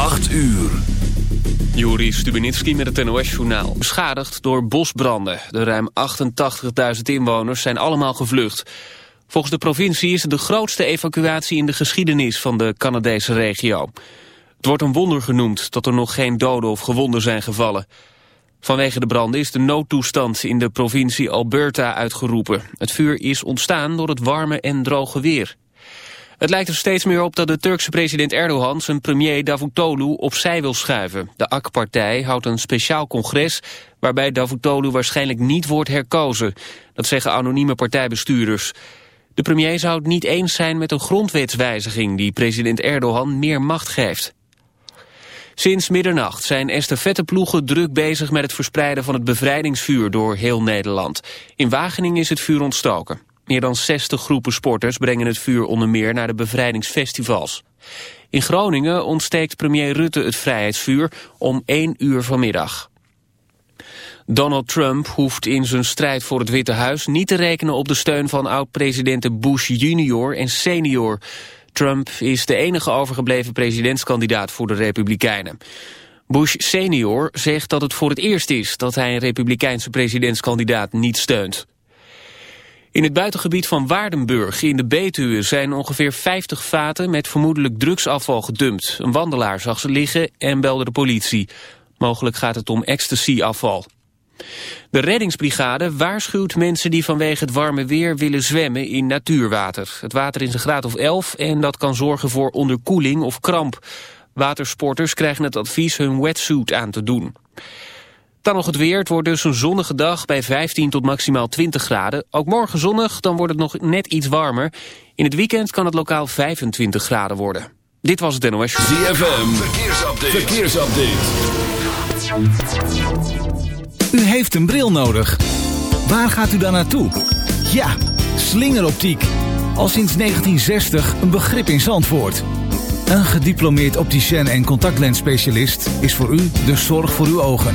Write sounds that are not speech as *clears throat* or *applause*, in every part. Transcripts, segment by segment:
8 uur. Juri Stubenitski met het NOS-journaal. Beschadigd door bosbranden. De ruim 88.000 inwoners zijn allemaal gevlucht. Volgens de provincie is het de grootste evacuatie in de geschiedenis van de Canadese regio. Het wordt een wonder genoemd dat er nog geen doden of gewonden zijn gevallen. Vanwege de branden is de noodtoestand in de provincie Alberta uitgeroepen. Het vuur is ontstaan door het warme en droge weer. Het lijkt er steeds meer op dat de Turkse president Erdogan zijn premier Davutoglu opzij wil schuiven. De AK-partij houdt een speciaal congres waarbij Davutoglu waarschijnlijk niet wordt herkozen. Dat zeggen anonieme partijbestuurders. De premier zou het niet eens zijn met een grondwetswijziging die president Erdogan meer macht geeft. Sinds middernacht zijn estafetteploegen druk bezig met het verspreiden van het bevrijdingsvuur door heel Nederland. In Wageningen is het vuur ontstoken. Meer dan 60 groepen sporters brengen het vuur onder meer naar de bevrijdingsfestivals. In Groningen ontsteekt premier Rutte het vrijheidsvuur om 1 uur vanmiddag. Donald Trump hoeft in zijn strijd voor het Witte Huis niet te rekenen op de steun van oud-presidenten Bush junior en senior. Trump is de enige overgebleven presidentskandidaat voor de Republikeinen. Bush senior zegt dat het voor het eerst is dat hij een republikeinse presidentskandidaat niet steunt. In het buitengebied van Waardenburg in de Betuwe zijn ongeveer 50 vaten met vermoedelijk drugsafval gedumpt. Een wandelaar zag ze liggen en belde de politie. Mogelijk gaat het om ecstasy-afval. De reddingsbrigade waarschuwt mensen die vanwege het warme weer willen zwemmen in natuurwater. Het water is een graad of 11 en dat kan zorgen voor onderkoeling of kramp. Watersporters krijgen het advies hun wetsuit aan te doen. Dan nog het weer. Het wordt dus een zonnige dag bij 15 tot maximaal 20 graden. Ook morgen zonnig, dan wordt het nog net iets warmer. In het weekend kan het lokaal 25 graden worden. Dit was het NOS. ZFM, verkeersupdate. verkeersupdate. U heeft een bril nodig. Waar gaat u dan naartoe? Ja, slingeroptiek. Al sinds 1960 een begrip in Zandvoort. Een gediplomeerd opticien en contactlensspecialist is voor u de zorg voor uw ogen.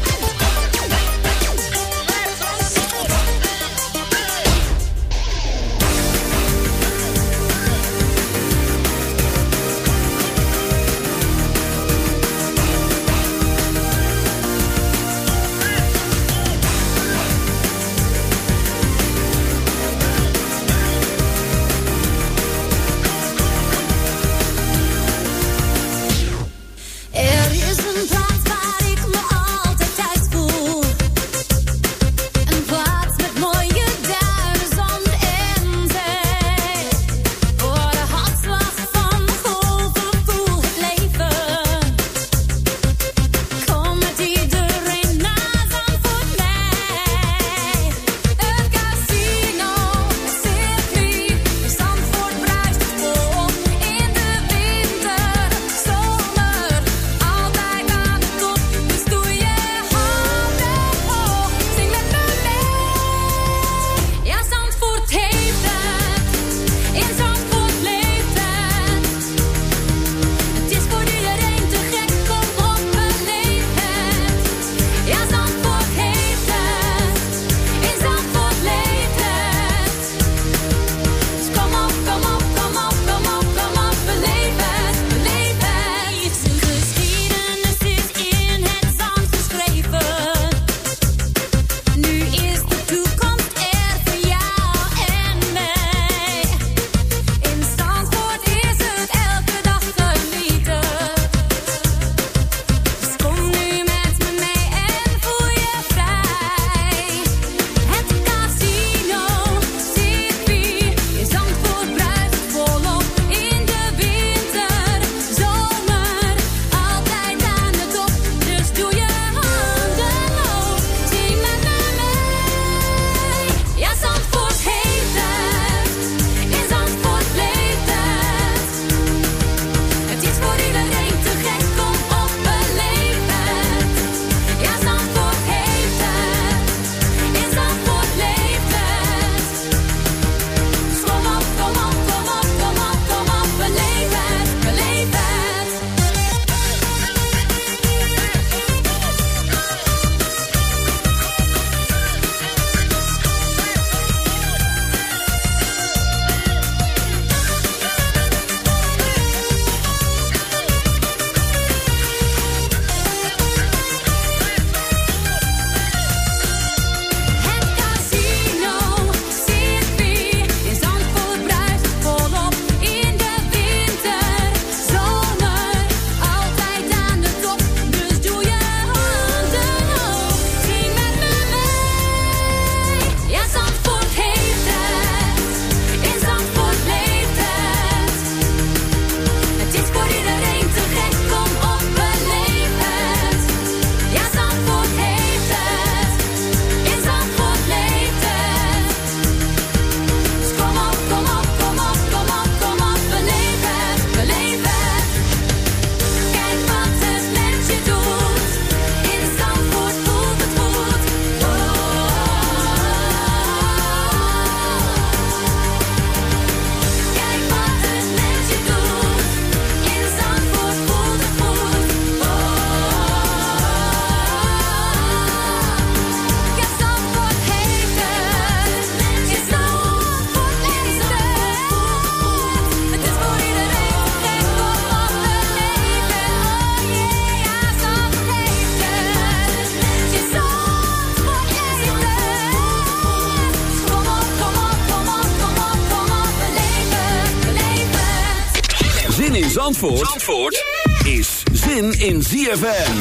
Zandvoort, Zandvoort is zin in ZFM.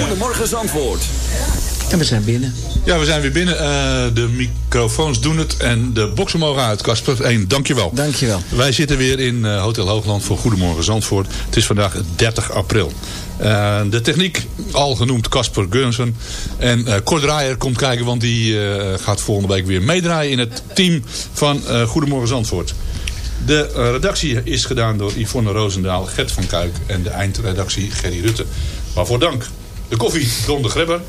Goedemorgen Zandvoort. En we zijn binnen. Ja, we zijn weer binnen. Eh, de microfoons doen het en de boksen mogen uit. Kasper 1, dankjewel. Dankjewel. Wij zitten weer in eh, Hotel Hoogland voor Goedemorgen Zandvoort. Het is vandaag 30 april. Uh, de techniek, al genoemd Casper Gurnsen. En uh, Kort Draaier komt kijken, want die uh, gaat volgende week weer meedraaien in het team van Goedemorgen Zandvoort. De redactie is gedaan door Yvonne Roosendaal, Gert van Kuik en de eindredactie Gerry Rutte. Waarvoor dank. De koffie, Don de Grebber.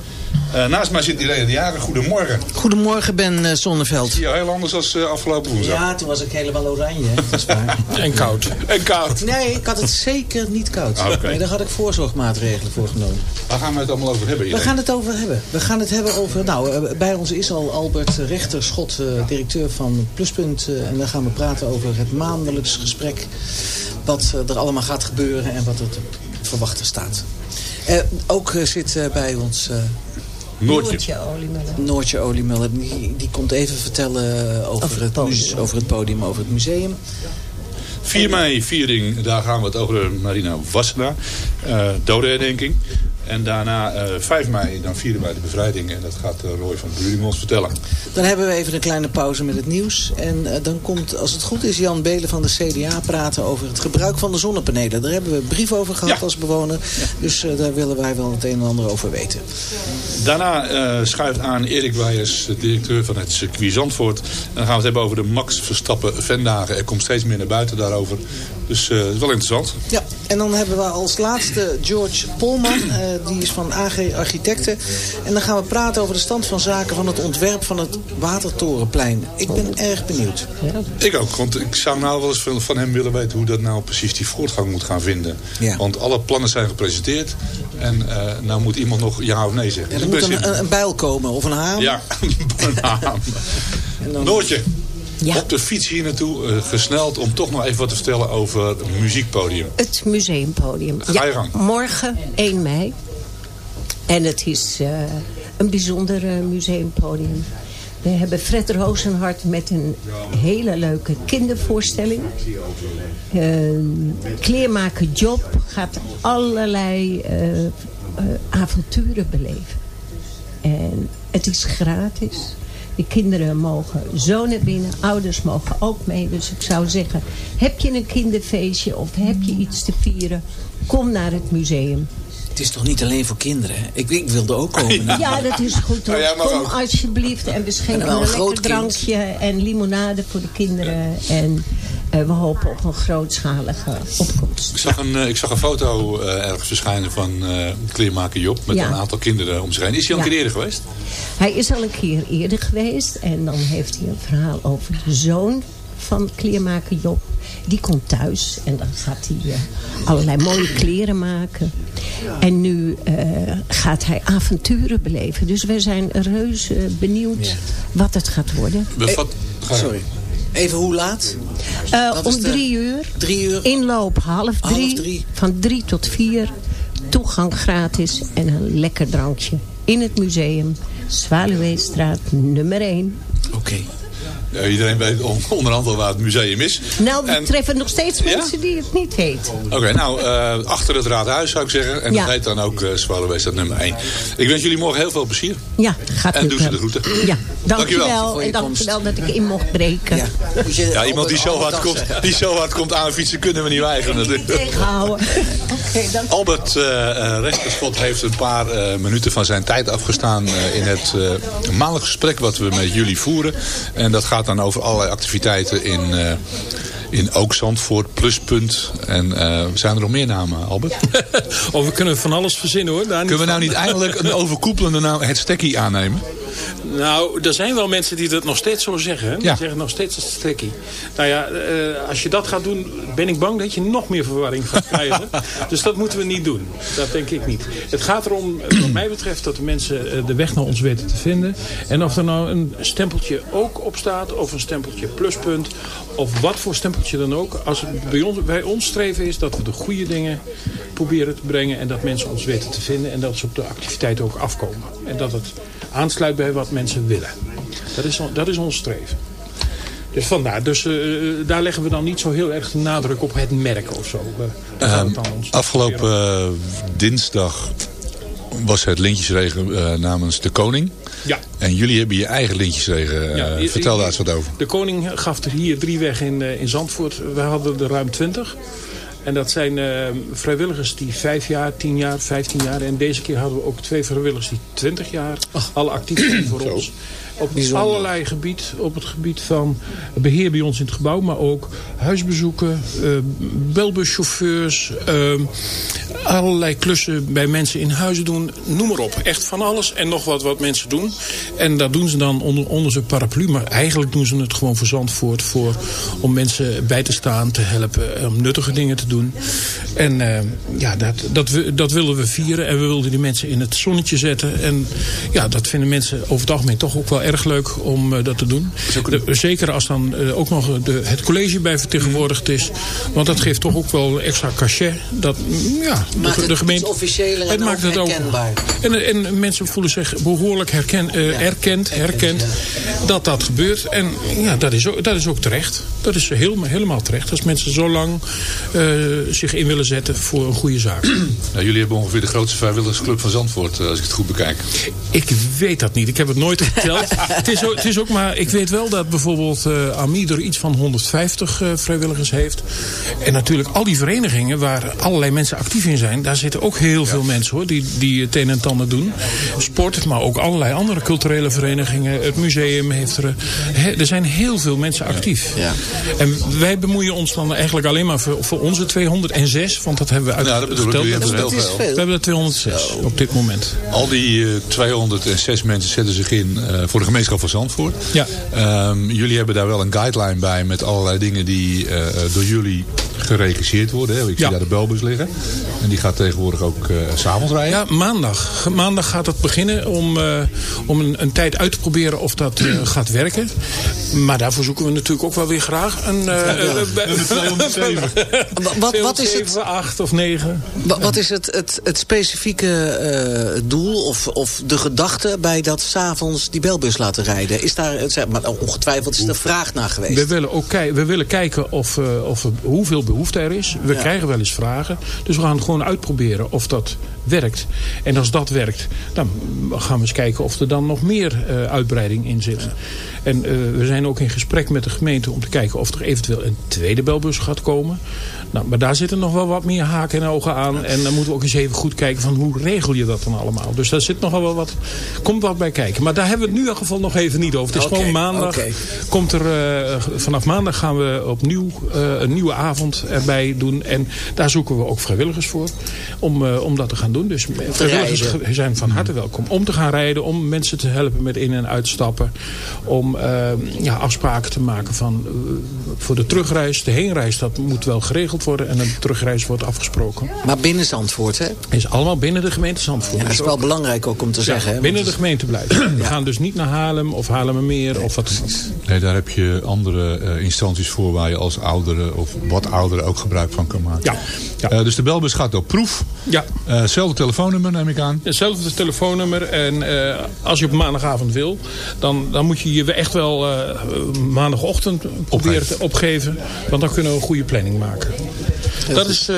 Uh, naast mij zit Irene de Jager. Goedemorgen. Goedemorgen, Ben uh, Zonneveld. Ja, heel anders dan uh, afgelopen woensdag. Ja, toen was ik helemaal oranje. Dat is waar. *laughs* en koud. En koud. Nee, ik had het zeker niet koud. Ah, okay. nee, daar had ik voorzorgmaatregelen voor genomen. Waar gaan we het allemaal over hebben? Irene? We gaan het over hebben. We gaan het hebben over... Nou, bij ons is al Albert Rechter Schot, directeur van Pluspunt. en dan gaan we praten over het maandelijks gesprek. Wat er allemaal gaat gebeuren en wat er te verwachten staat. ook zit bij ons... Noortje. Noortje Oliemuller. Noortje Oliemuller. Die, die komt even vertellen over, Over het over het podium, over het museum. 4 mei viering, daar gaan we het over Marina Wassenaar. Uh, dodenherdenking. En daarna uh, 5 mei, dan vieren wij de bevrijding. En dat gaat uh, Roy van Buring ons vertellen. Dan hebben we even een kleine pauze met het nieuws. En uh, dan komt, als het goed is, Jan Belen van de CDA praten over het gebruik van de zonnepanelen. Daar hebben we een brief over gehad Ja. als bewoner. Dus daar willen wij wel het een en ander over weten. Daarna schuift aan Erik Weijers, directeur van het circuit Zandvoort. En dan gaan we het hebben over de Max Verstappen Vendagen. Er komt steeds meer naar buiten daarover. Dus uh, wel interessant. Ja, en dan hebben we als laatste George Polman. Uh, die is van AG Architecten. En dan gaan we praten over de stand van zaken van het ontwerp van het Watertorenplein. Ik ben erg benieuwd. Ik ook, want ik zou nou wel eens van, van hem willen weten hoe dat nou precies die voortgang moet gaan vinden. Ja. Want alle plannen zijn gepresenteerd. En uh, nou moet iemand nog ja of nee zeggen. Ja, er Dus moet ben een, een bijl komen of een haan. Ja, *laughs* een dan- Noortje, Ja. op de fiets hier naartoe uh, gesneld om toch nog even wat te vertellen over het muziekpodium. Het museumpodium. Ga je gang. Morgen 1 mei. En het is uh, een bijzonder uh, museumpodium. We hebben Fred Rozenhart met een hele leuke kindervoorstelling. Uh, kleermaker Job gaat allerlei uh, uh, avonturen beleven. En het is gratis. De kinderen mogen zo naar binnen. Ouders mogen ook mee. Dus ik zou zeggen, heb je een kinderfeestje of heb je iets te vieren? Kom naar het museum. Het is toch niet alleen voor kinderen? Ik, ik wilde ook komen. Ja, dat is goed hoor. Nou, Kom ook. alsjeblieft. En we En schenken een een groot lekker kind. drankje en limonade voor de kinderen. En we hopen op een grootschalige opkomst. Ik zag een, uh, ik zag een foto uh, ergens verschijnen van uh, kleermaker Job met Ja. een aantal kinderen om zich heen. Is hij al een Ja. keer eerder geweest? Hij is al een keer eerder geweest. En dan heeft hij een verhaal over de zoon van kleermaker Job. Die komt thuis en dan gaat hij uh, allerlei mooie kleren maken. En nu uh, gaat hij avonturen beleven. Dus wij zijn reuze benieuwd Ja. wat het gaat worden. Bevat, ga je- Sorry. Even hoe laat? Uh, is om drie uur. Drie uur? Inloop half Half drie. Van drie tot vier. Toegang gratis en een lekker drankje. In het museum. Zwaluweestraat nummer 1. Oké. Ja, iedereen weet on- onderhand wel waar het museum is. Nou, we En- treffen nog steeds Ja? mensen die het niet weten. Oké, nou, uh, achter het raadhuis zou ik zeggen. En Ja. dat heet dan ook uh, Zwaluweestad nummer 1. Ik wens jullie morgen heel veel plezier. Ja, gaat En doe ze de hebben. groeten. Ja, Dankjewel. dankjewel. En dankjewel dat ik in mocht breken. Ja. Iemand die zo, hard komt, die zo hard komt aanfietsen kunnen we niet weigeren Niet natuurlijk. tegenhouden. Oké, dank Albert uh, uh, Rechterschot heeft een paar uh, minuten van zijn tijd afgestaan uh, in het uh, maandelijk gesprek wat we met jullie voeren. En dat gaat dan over allerlei activiteiten in, uh, in Ook Zandvoort, Pluspunt. En uh, zijn er nog meer namen, Albert? *laughs* Oh, we kunnen van alles verzinnen hoor. Daar Kunnen we nou niet eindelijk een overkoepelende naam, het stekkie, aannemen? Nou, er zijn wel mensen die dat nog steeds zo zeggen. Hè? Die Ja. zeggen nog steeds het stekkie. Nou ja, eh, als je dat gaat doen, ben ik bang dat je nog meer verwarring gaat *laughs* krijgen. dus dat moeten we niet doen. Dat denk ik niet. Het gaat erom, eh, wat mij betreft, dat de mensen eh, de weg naar ons weten te vinden. En of er nou een stempeltje ook op staat, of een stempeltje pluspunt, of wat voor stempeltje dan ook. Als het bij ons, bij ons streven is dat we de goede dingen proberen te brengen. En dat mensen ons weten te vinden. En dat ze op de activiteit ook afkomen. En dat het aansluit bij wat mensen willen. Dat is, dat is ons streven. Dus vandaar. Dus eh, daar leggen we dan niet zo heel erg de nadruk op het merk of zo. Eh, ons Afgelopen eh, dinsdag was het lintjesregen eh, namens de koning. Ja. En jullie hebben je eigen lintjesregen. Ja, eh, vertel daar eens wat over. De koning gaf er hier drie weg in, eh, in Zandvoort. We hadden er ruim twintig. En dat zijn eh, vrijwilligers die vijf jaar, tien jaar, vijftien jaar. En deze keer hadden we ook twee vrijwilligers die twintig jaar alle actief zijn voor *clears throat* ons. Op allerlei gebied. Op het gebied van beheer bij ons in het gebouw. Maar ook huisbezoeken, eh belbuschauffeurs. eh, allerlei klussen bij mensen in huizen doen. Noem maar op. Echt van alles en nog wat wat mensen doen. En dat doen ze dan onder, onder zijn paraplu. Maar eigenlijk doen ze het gewoon voor Zandvoort. Voor, om mensen bij te staan, te helpen. Om nuttige dingen te doen. En eh, ja, dat, dat, we, dat willen we vieren. En we wilden die mensen in het zonnetje zetten. En ja, dat vinden mensen over het algemeen toch ook wel erg leuk om eh, dat te doen. De- zeker als dan eh, ook nog de, het college bij vertegenwoordigd is. Want dat geeft toch ook wel extra cachet. Dat, mm, ja, Maakt de, het de gemeente, iets officiëler en ook herkenbaar. En, en mensen voelen zich behoorlijk herken, eh, erkend, herkend dat dat gebeurt. En ja, dat is ook, dat is ook terecht. Dat is heel, helemaal terecht. Als mensen zo lang eh, zich in willen zetten voor een goede zaak. *clears throat* Nou, jullie hebben ongeveer de grootste vrijwilligersclub van Zandvoort, als ik het goed bekijk. Ik weet dat niet. Ik heb het nooit geteld. *laughs* *laughs* het, is ook, het is ook maar, ik weet wel dat bijvoorbeeld eh AMI er iets van 150 eh, vrijwilligers heeft. En natuurlijk al die verenigingen waar allerlei mensen actief in zijn. Daar zitten ook heel veel mensen hoor, die, die het een en het ander doen. Sport, maar ook allerlei andere culturele verenigingen. Het museum heeft er... hè, er zijn heel veel mensen actief. Ja. En wij bemoeien ons dan eigenlijk alleen maar voor, voor onze 206. Want dat hebben we Nou, dat bedoel ik. uitgeteld. Dat is veel. we hebben er 206 op dit moment. Al die eh, 206 mensen zetten zich in eh, voor de gemeenschap van Zandvoort. Ja. Ehm, jullie hebben daar wel een guideline bij met allerlei dingen die eh, eh, door jullie geregisseerd worden. Hè? Ik zie Ja. daar de belbus liggen. En die gaat tegenwoordig ook eh, s s'avonds rijden. Ja, maandag. Maandag gaat het beginnen om, eh, om een, een tijd uit te proberen of dat eh, *clears throat* gaat werken. Maar daarvoor zoeken we natuurlijk ook wel weer graag een... *laughs* Wat, wat is het, 7, 8 of 9. wa- wat is het, het, het specifieke eh, doel of, of de gedachte bij dat s'avonds die belbus laten rijden? Is daar, eh, maar, ongetwijfeld is er vraag naar geweest. We willen, ook we willen kijken of, eh, of hoeveel behoefte er is. We Ja. krijgen wel eens vragen. Dus we gaan het gewoon uitproberen of dat werkt. En als dat werkt, dan gaan we eens kijken of er dan nog meer eh, uitbreiding in zit. En eh, we zijn ook in gesprek met de gemeente om te kijken of er eventueel een tweede belbus gaat komen. Nou, maar daar zitten nog wel wat meer haken en ogen aan. En dan moeten we ook eens even goed kijken van hoe regel je dat dan allemaal. Dus daar zit nogal wel wat, komt wat bij kijken. Maar daar hebben we het nu in ieder geval nog even niet over. Het is gewoon maandag. Komt er, eh, vanaf maandag gaan we opnieuw een nieuwe avond erbij doen. En daar zoeken we ook vrijwilligers voor. Om, om dat te gaan doen. Dus vrijwilligers zijn van harte welkom. Om te gaan rijden. Om mensen te helpen met in- en uitstappen. Om eh, ja, afspraken te maken van eh, voor de terugreis. De heenreis dat moet wel geregeld worden. En de terugreis wordt afgesproken. Maar binnen Zandvoort, hè? Is allemaal binnen de gemeente Zandvoort. Ja, dat is wel ook- belangrijk ook om te ja, zeggen. Hè? binnen de gemeente blijven. *clears throat* We gaan dus niet naar Haarlem of Haarlemmermeer of wat. Nee, daar heb je andere eh, instanties voor waar je als ouderen of wat ouderen ook gebruik van kan maken. Ja, ja. Eh, dus de belbus gaat op proef. Ja, Eh, Hetzelfde telefoonnummer neem ik aan. hetzelfde telefoonnummer. En eh, als je op maandagavond wil, dan, dan moet je je echt wel eh, maandagochtend proberen Opgeven. te opgeven. Want dan kunnen we een goede planning maken. Dat is, eh,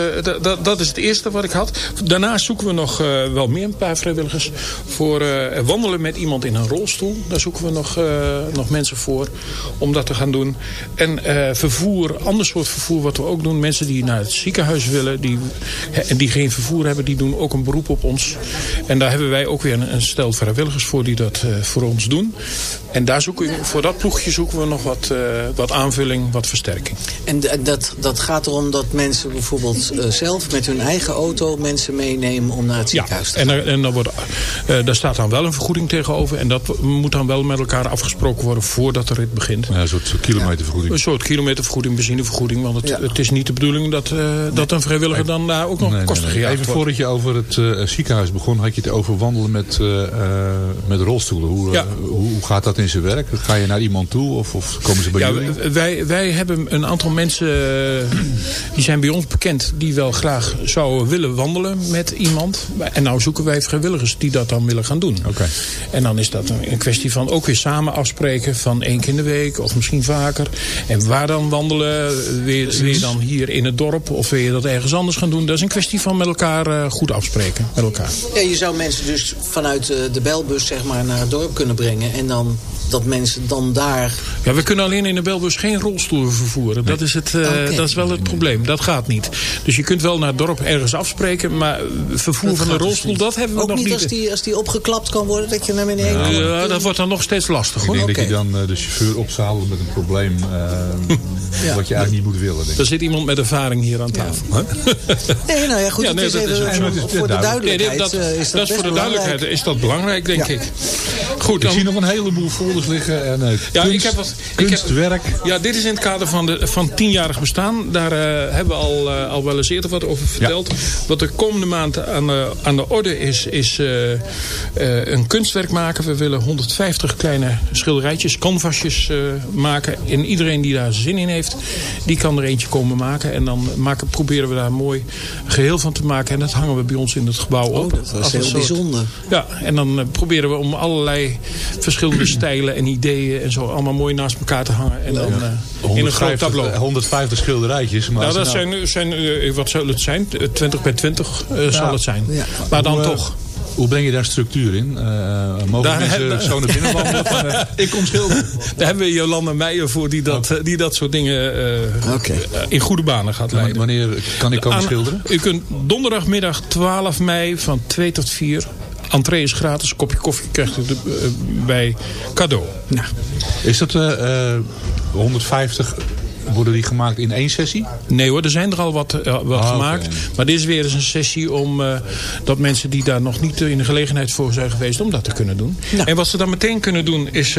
dat- is het eerste wat ik had. Daarnaast zoeken we nog eh, wel meer een paar vrijwilligers. Voor eh, wandelen met iemand in een rolstoel. Daar zoeken we nog, eh, nog mensen voor om dat te gaan doen. En eh, vervoer, ander soort vervoer wat we ook doen. Mensen die naar het ziekenhuis willen. Die, en die geen vervoer hebben, die doen ook een beroep op ons. En daar hebben wij ook weer een, een stel vrijwilligers voor die dat eh, voor ons doen. En daar zoeken we, voor dat ploegje zoeken we nog wat, eh, wat aanvulling, wat versterking. En dat, dat gaat erom dat mensen bijvoorbeeld eh, zelf met hun eigen auto mensen meenemen om naar het ziekenhuis te en, gaan. er, en dan wordt, eh, daar staat dan wel een vergoeding tegenover. En dat moet dan wel met elkaar afgesproken worden voordat de rit begint. Ja, een soort kilometervergoeding. Een soort kilometervergoeding, benzinevergoeding. Want het, Ja. het is niet de bedoeling dat, eh, dat een vrijwilliger dan daar ook nog Nee, nee, kosten nee. gejaagd Even wordt. voordat je over het eh, ziekenhuis begon, had je het over wandelen met, eh, eh, met rolstoelen. Hoe, Ja. hoe, hoe gaat dat in zijn werk? Ga je naar iemand toe of, of komen ze bij Ja, jullie? wij, wij hebben een aantal mensen die zijn bij ons bekend die wel graag zouden willen wandelen met iemand. En nou zoeken wij vrijwilligers die dat dan willen gaan doen. Oké. En dan is dat een, een kwestie van ook weer samen afspreken van één keer in de week of misschien vaker. En waar dan wandelen? Wil je, dan hier in het dorp of wil je dat ergens anders gaan doen? Dat is een kwestie van met elkaar goed afspreken. Met elkaar. Ja, je zou mensen dus vanuit eh, de belbus zeg maar, naar het dorp kunnen brengen. En dan dat mensen dan daar... Ja, we kunnen alleen in de belbus geen rolstoelen vervoeren. Dat is, het, eh, dat is wel het probleem. Dat gaat niet. Dus je kunt wel naar het dorp ergens afspreken. Maar vervoer Dat van de gaat dus rolstoel, dat hebben we Ook nog niet niet. als die, als die opgeklapt kan worden, dat je naar beneden kan. Ja, dat wordt dan nog steeds lastig Ik hoor. denk dat je dan eh, de chauffeur opzadelt met een probleem eh, *laughs* wat je eigenlijk niet moet willen. Denk ik. Er zit iemand met ervaring hier aan tafel. hè? Nee, nou ja, goed, Ja, nee, het is dat is even ook voor, voor de duidelijkheid. Nee, dat, is dat, dat is best voor de belangrijk. duidelijkheid is dat belangrijk, denk ik. Goed, Ik zie nog een heleboel liggen. En, eh, Ja, kunst, ik heb wat- ik heb- kunstwerk. Ja, dit is in het kader van, de, van tienjarig bestaan. Daar eh, hebben we al, eh, al wel eens eerder wat over verteld. Wat de komende maand aan de, aan de orde is, is eh, eh, een kunstwerk maken. We willen 150 kleine schilderijtjes, canvasjes eh, maken. En iedereen die daar zin in heeft, die kan er eentje komen maken. En dan maken, proberen we daar een mooi geheel van te maken. En dat hangen we bij ons in het gebouw op. Oh, dat was Als een heel soort- bijzonder. ja, en dan proberen we om allerlei verschillende *clears throat* stijlen en ideeën en zo allemaal mooi naast elkaar te hangen. En dan eh, in een groot 150, tableau. 150 schilderijtjes. Maar Nou, dat nou- zijn, zijn eh, wat zal het zijn? Eh, 20 bij 20 eh, zal het zijn. Ja. Maar dan Hoe, eh, toch. Hoe breng je daar structuur in? Eh, mogen Daar mensen *laughs* zo naar binnen wandelen? eh, *laughs* ik kom schilderen. Daar hebben we Jolanda Meijer voor die dat, eh, die dat soort dingen eh, eh, in goede banen gaat leiden. Wanneer kan ik komen Aan- schilderen? U kunt donderdagmiddag 12 mei van 2 tot 4. Entree is gratis. Een kopje koffie krijgt u de- eh, bij cadeau. Is dat eh, eh, 150 worden die gemaakt in één sessie? Nee hoor, er zijn er al wat, eh, wat Ah, gemaakt. Maar dit is weer eens een sessie om eh, dat mensen die daar nog niet eh, in de gelegenheid voor zijn geweest om dat te kunnen doen. En wat ze dan meteen kunnen doen is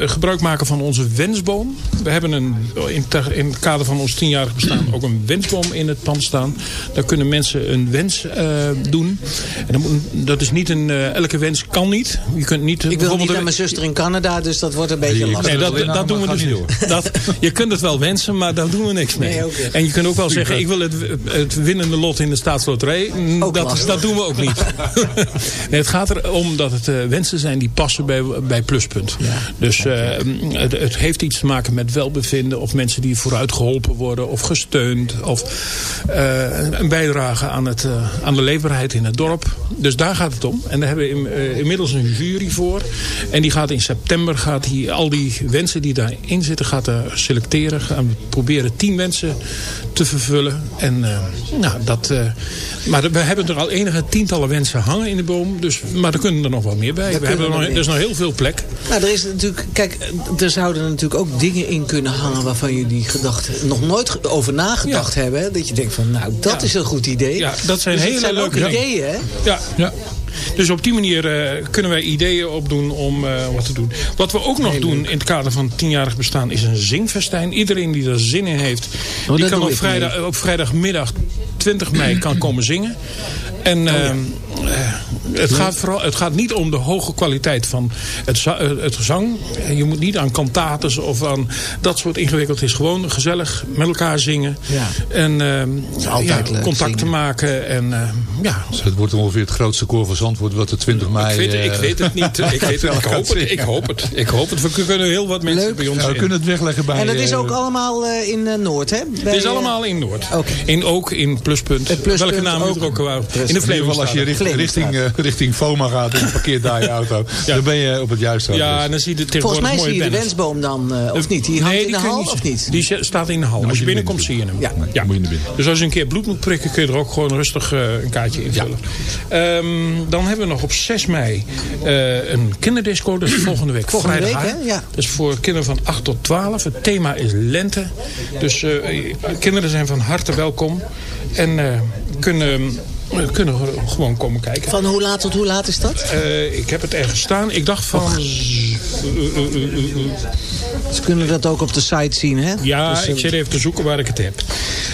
gebruik maken van onze wensboom. We hebben een, in, het kader van ons tienjarig bestaan ook een wensboom in het pand staan. Daar kunnen mensen een wens eh, doen. En dan moet, dat is niet een, elke wens kan niet. Je kunt niet Ik wil niet bijvoorbeeld naar mijn zuster in Canada, dus dat wordt een beetje Je- lastig. Nee, dat, dat doen we dus niet *laughs* Dat, je kunt het wel wensen, maar daar doen we niks mee. Nee. En je kunt ook wel zeggen, ik wil het, het winnende lot in de staatsloterij. Mm, Ook Dat, dat doen we ook niet. *laughs* nee, het gaat erom dat het eh, wensen zijn die passen bij, bij Pluspunt. Dus eh, het, het heeft iets te maken met welbevinden. Of mensen die vooruit geholpen worden. Of gesteund. Of eh, een bijdrage aan, het, aan de leefbaarheid in het dorp. Dus daar gaat het om. En daar hebben we in- inmiddels een jury voor. En die gaat in september gaat die, al die wensen die daarin zitten gaat er we proberen tien wensen te vervullen. En eh, nou, dat... eh, maar we hebben er al enige tientallen wensen hangen in de boom. Dus, maar er kunnen er nog wel meer bij. Daar We hebben er, nog, er is nog heel veel plek. Nou, er is natuurlijk, kijk, er zouden natuurlijk ook dingen in kunnen hangen waarvan jullie gedacht, nog nooit over nagedacht hebben. Hè? Dat je denkt van, nou, dat Ja. is een goed idee. Ja, dat zijn Dus hele zijn leuke ideeën, hè? Ja, ja. Dus op die manier eh, kunnen wij ideeën opdoen om eh, wat te doen. Wat we ook nog doen in het kader van het tienjarig bestaan is een zingfestijn. Iedereen die er zin in heeft, die Oh, dat kan op, vrijdag, op vrijdagmiddag 20 mei kan komen zingen. En eh, eh, het, gaat vooral, het gaat niet om de hoge kwaliteit van het, eh, het gezang. Je moet niet aan kantates of aan dat soort ingewikkeld. Het is gewoon gezellig met elkaar zingen. Ja. En eh, altijd ja, contacten zingen. maken. En eh, ja, Dus het wordt ongeveer het grootste koor van Zandvoort wat de 20 mei... ik, weet, het- ik eh, weet het niet. *laughs* Ik, weet het, ik, gaat hoop het, ik hoop het. Ik hoop het. We kunnen heel wat mensen Leuk. bij ons ja, we in. kunnen het wegleggen bij... En dat is eh, ook allemaal eh, in eh, Noord, hè? Het is eh, allemaal in Noord. Oké. In, ook in Pluspunt. Welke naam ook. u er ook wou. In de geval als je richt- Richting, eh, richting FOMA gaat en parkeert daar je auto, *laughs* Ja. dan ben je op het juiste adres. Ja, en dan zie je Volgens tegenwoordig mij mooie zie je de wensboom dan, eh, of niet? Die hangt Nee, in de hal, of niet? Die staat in de hal. Als je binnenkomt zie je hem. Ja. ja. moet je naar binnen. Dus als je een keer bloed moet prikken, kun je er ook gewoon rustig eh, een kaartje invullen. Ehm, dan hebben we nog op 6 mei eh, een kinderdisco. Dat is *clears throat* volgende week Volgende vrijdag. week, hè? Ja. Dat is voor kinderen van 8 tot 12. Het thema is lente. Dus eh, kinderen zijn van harte welkom. En eh, kunnen, eh, kunnen gewoon komen kijken. Van hoe laat tot hoe laat is dat? Eh, ik heb het ergens staan. Ik dacht van... Ze kunnen dat ook op de site zien, hè? Ja, Dus, eh, ik zit even te zoeken waar ik het heb.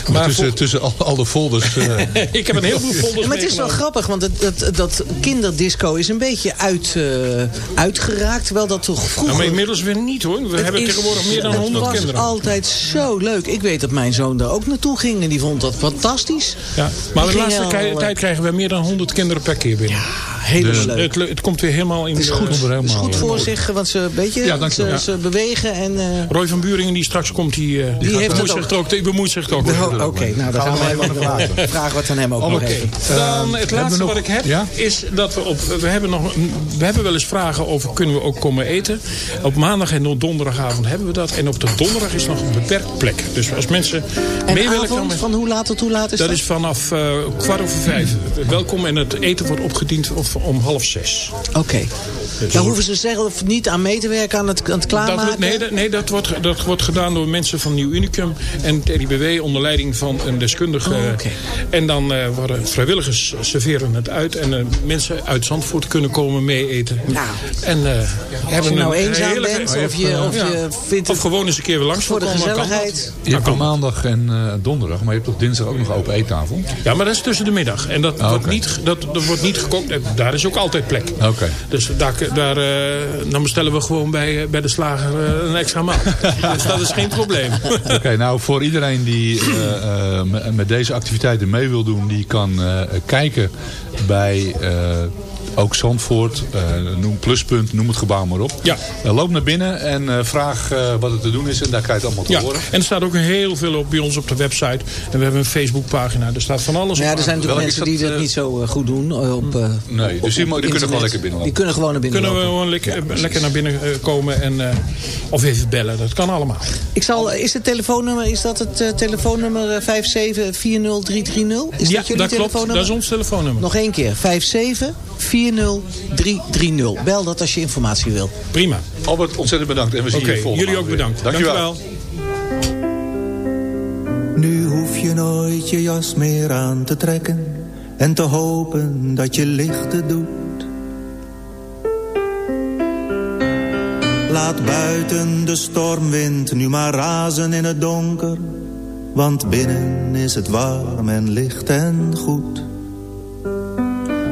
Maar Maar tussen, voor- tussen al, al de folders... eh, *laughs* ik heb een heleboel folders Ja, maar het is wel grappig, want het, dat, dat kinderdisco is een beetje uit, eh, uitgeraakt. Terwijl dat toch vroeger... Nou, maar inmiddels weer niet hoor. We Het hebben is- tegenwoordig meer dan 100 Het kinderen. was altijd zo leuk. Ik weet dat mijn zoon daar ook naartoe ging en die vond dat fantastisch. Ja, maar de laatste eh, tijd krijgen we meer dan 100 kinderen per keer binnen. Helemaal Dus- leuk. Het, komt weer helemaal in Het is de- goed, helemaal, het is goed eh, voor zich, want ze, weet je, Ja, ze, bewegen en... eh, Roy van Buringen die straks komt, die, eh, die, heeft bemoeit het zich ook. ook, die bemoeit zich ook oh, Oké, nou dan gaan we hem vragen. Vragen wat aan hem ook nog Oké, even. dan het laatste nog- wat ik heb Ja? is dat we op we hebben nog we hebben wel eens vragen over kunnen we ook komen eten. Op maandag en op donderdagavond hebben we dat en op de donderdag is nog een beperkt plek. Dus als mensen En mee willen van hoe laat tot hoe laat is dat? dat is vanaf eh, kwart over vijf. Welkom en het eten wordt opgediend om half zes. Oké. Daar hoeven ze zelf niet aan mee te werken aan het, aan het klaarmaken? nee, dat, nee dat, wordt, dat wordt gedaan door mensen van Nieuw Unicum en TDBW onder leiding van een deskundige. Oh, oké. En dan eh, worden vrijwilligers serveren het uit en eh, mensen uit Zandvoort kunnen komen mee eten. Nou. En eh hebben je nou een eenzaam heerlijke- bent, of je- of je vindt of het gewoon eens een keer weer langs voor de gezelligheid. je hebt maandag en eh, donderdag, maar je hebt op dinsdag ook nog open eettafel. Ja, maar dat is tussen de middag. En dat, Ah, wordt, oké. niet, dat, dat wordt niet gekookt. En Daar is ook altijd plek. Oké. Dus daar, daar, eh, dan bestellen we gewoon bij, eh, bij de slager eh, een extra maal. *laughs* dus dat is geen probleem. Oké, nou voor iedereen die met- deze activiteiten mee wil doen, die kan kijken bij ook Zandvoort, eh, noem pluspunt, noem het gebouw maar op. Ja. Eh, loop naar binnen en eh, vraag eh, wat er te doen is en daar krijg je het allemaal te Ja, horen. en er staat ook heel veel op bij ons op de website. En we hebben een Facebookpagina. Er staat van alles Ja, op. er zijn natuurlijk mensen die dat, niet zo goed doen. Op, eh, Nee, op- dus die, op mo- die kunnen gewoon lekker binnenlopen. Die kunnen gewoon naar binnen Kunnen we gewoon lekker, lekker naar binnen komen. En, eh, of even bellen. Dat kan allemaal. Ik zal, is het telefoonnummer, is dat het telefoonnummer eh, 5740330? Is ja, dat jullie dat klopt. telefoonnummer? Dat is ons telefoonnummer. Nog één keer, 5740330. Bel dat als je informatie wil. Prima. Albert, ontzettend bedankt en we zien Oké, je volgende jullie ook bedankt. Dankjewel. Nu hoef je nooit je jas meer aan te trekken en te hopen dat je lichten doet. Laat buiten de stormwind nu maar razen in het donker, want binnen is het warm en licht en goed.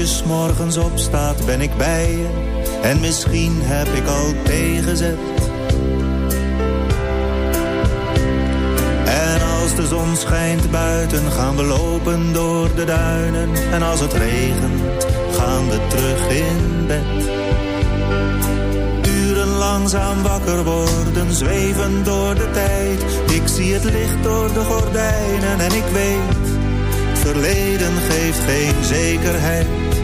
Je s'morgens opstaat ben ik bij je. En misschien heb ik al tegenzet. En als de zon schijnt buiten gaan we lopen door de duinen. En als het regent gaan we terug in bed. Uren langzaam wakker worden, zweven door de tijd. Ik zie het licht door de gordijnen en ik weet verleden geeft geen zekerheid.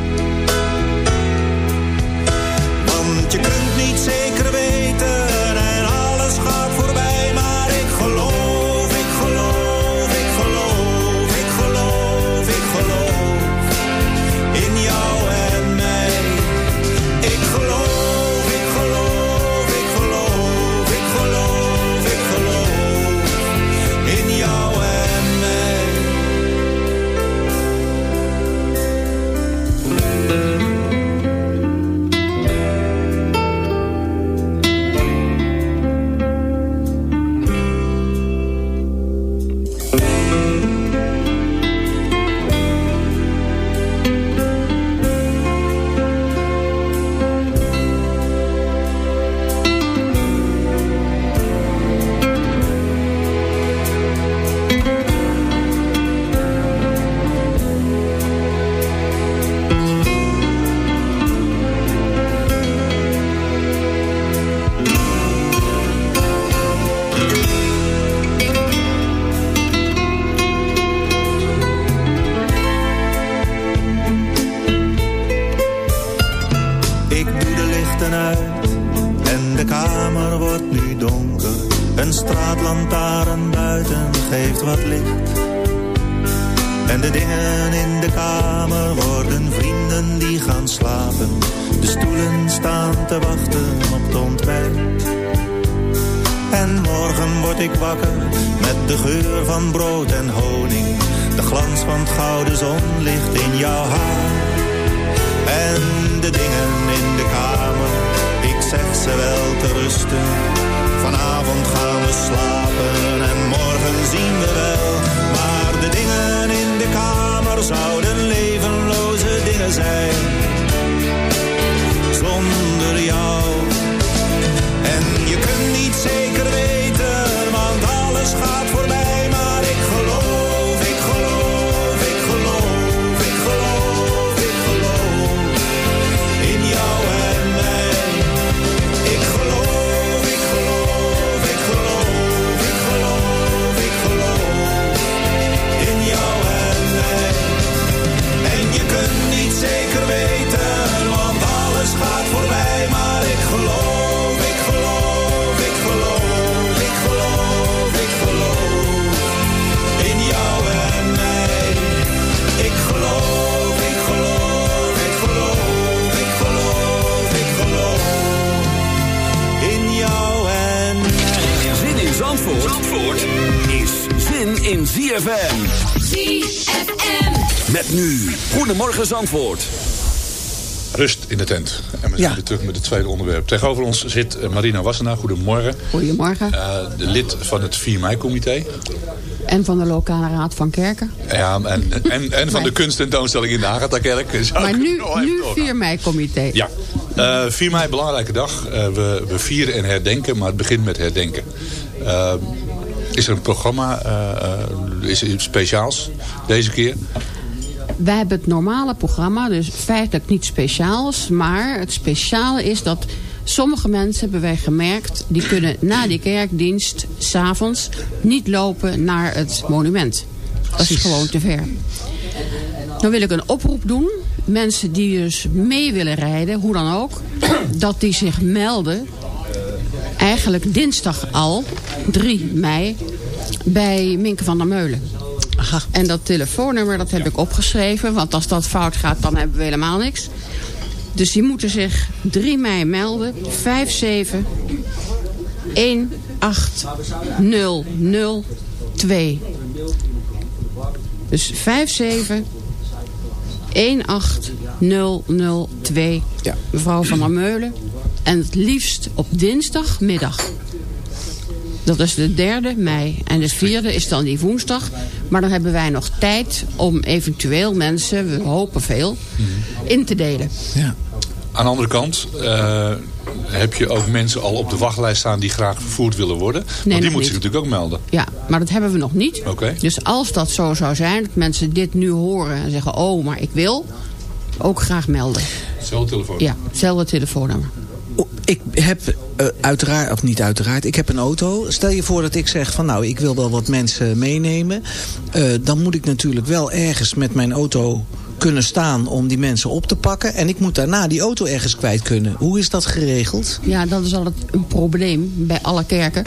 Goedemorgen Zandvoort. Rust in de tent. En we zijn weer terug met het tweede onderwerp. Tegenover ons zit eh, Marina Wassenaar. Goedemorgen. Goedemorgen. Eh, de lid van het 4 mei-comité. En van de lokale raad van kerken. Ja, en, en, en van de *laughs* kunsttentoonstelling in de Agatha-kerk. Maar nu, nu doorgaan. 4 mei comité. Ja, Eh 4 mei, belangrijke dag. Eh, we, we vieren en herdenken, maar het begint met herdenken. Eh, is er een programma, eh, eh, is er iets speciaals deze keer? Wij hebben het normale programma, dus feitelijk niet speciaals. Maar het speciale is dat sommige mensen, hebben wij gemerkt... die kunnen na die kerkdienst, s'avonds, niet lopen naar het monument. Dat is gewoon te ver. Dan wil ik een oproep doen. Mensen die dus mee willen rijden, hoe dan ook... *clears throat* dat die zich melden eigenlijk dinsdag al, 3 mei, bij Minke van der Meulen. En dat telefoonnummer, dat heb ik opgeschreven. Want als dat fout gaat, dan hebben we helemaal niks. Dus die moeten zich 3 mei melden. 57 18002. Dus 57 18002. Ja. Mevrouw van der Meulen. En het liefst op dinsdagmiddag. Dat is de derde mei. En de vierde is dan die woensdag. Maar dan hebben wij nog tijd om eventueel mensen, we hopen veel, in te delen. Ja. Aan de andere kant eh, heb je ook mensen al op de wachtlijst staan die graag vervoerd willen worden. Want die moeten zich natuurlijk ook melden. Ja, maar dat hebben we nog niet. Oké. Dus als dat zo zou zijn, dat mensen dit nu horen en zeggen... oh, maar ik wil, ook graag melden. Hetzelfde telefoon. Ja, hetzelfde telefoonnummer. O, Ik heb eh, uiteraard, of niet uiteraard, ik heb een auto. Stel je voor dat ik zeg van nou, ik wil wel wat mensen meenemen. Eh, dan moet ik natuurlijk wel ergens met mijn auto kunnen staan om die mensen op te pakken. En ik moet daarna die auto ergens kwijt kunnen. Hoe is dat geregeld? Ja, dat is altijd een probleem bij alle kerken.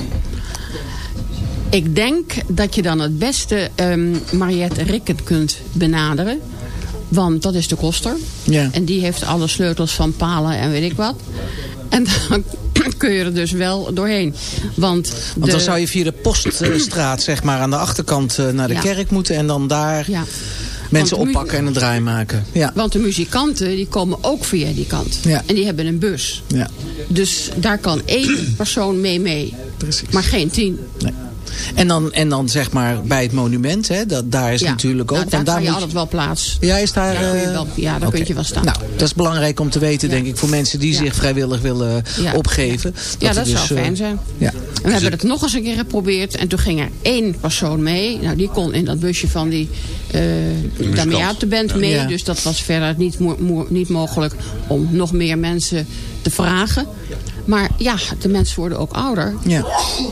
Ik denk dat je dan het beste ehm Mariette Rikken kunt benaderen. Want dat is de koster. Ja. En die heeft alle sleutels van palen en weet ik wat. En dan *coughs* kun je er dus wel doorheen. Want, Want de- dan zou je via de poststraat zeg maar aan de achterkant eh, naar de Ja. kerk moeten. En dan daar Ja. mensen Want oppakken en een draai maken. Ja. Want de muzikanten die komen ook via die kant. Ja. En die hebben een bus. Ja. Dus daar kan één persoon mee mee. Precies. Maar geen tien. Nee. En dan, en dan zeg maar bij het monument, hè, dat, daar is Ja. natuurlijk ook. Nou, daar want kan je moet altijd wel plaats. Ja, is daar... Ja, kun je eh, wel- ja, daar kun je wel staan. Nou, dat is belangrijk om te weten, Ja. denk ik, voor mensen die Ja. zich vrijwillig willen Ja. opgeven. ja, er dat dus, zou eh, fijn zijn. Ja. En we hebben het nog eens een keer geprobeerd. En toen ging er één persoon mee. Nou, die kon in dat busje van die uh, Damiate-band mee. Ja. Dus dat was verder niet, mo- mo- niet mogelijk om nog meer mensen te vragen. Maar ja, de mensen worden ook ouder. Ja.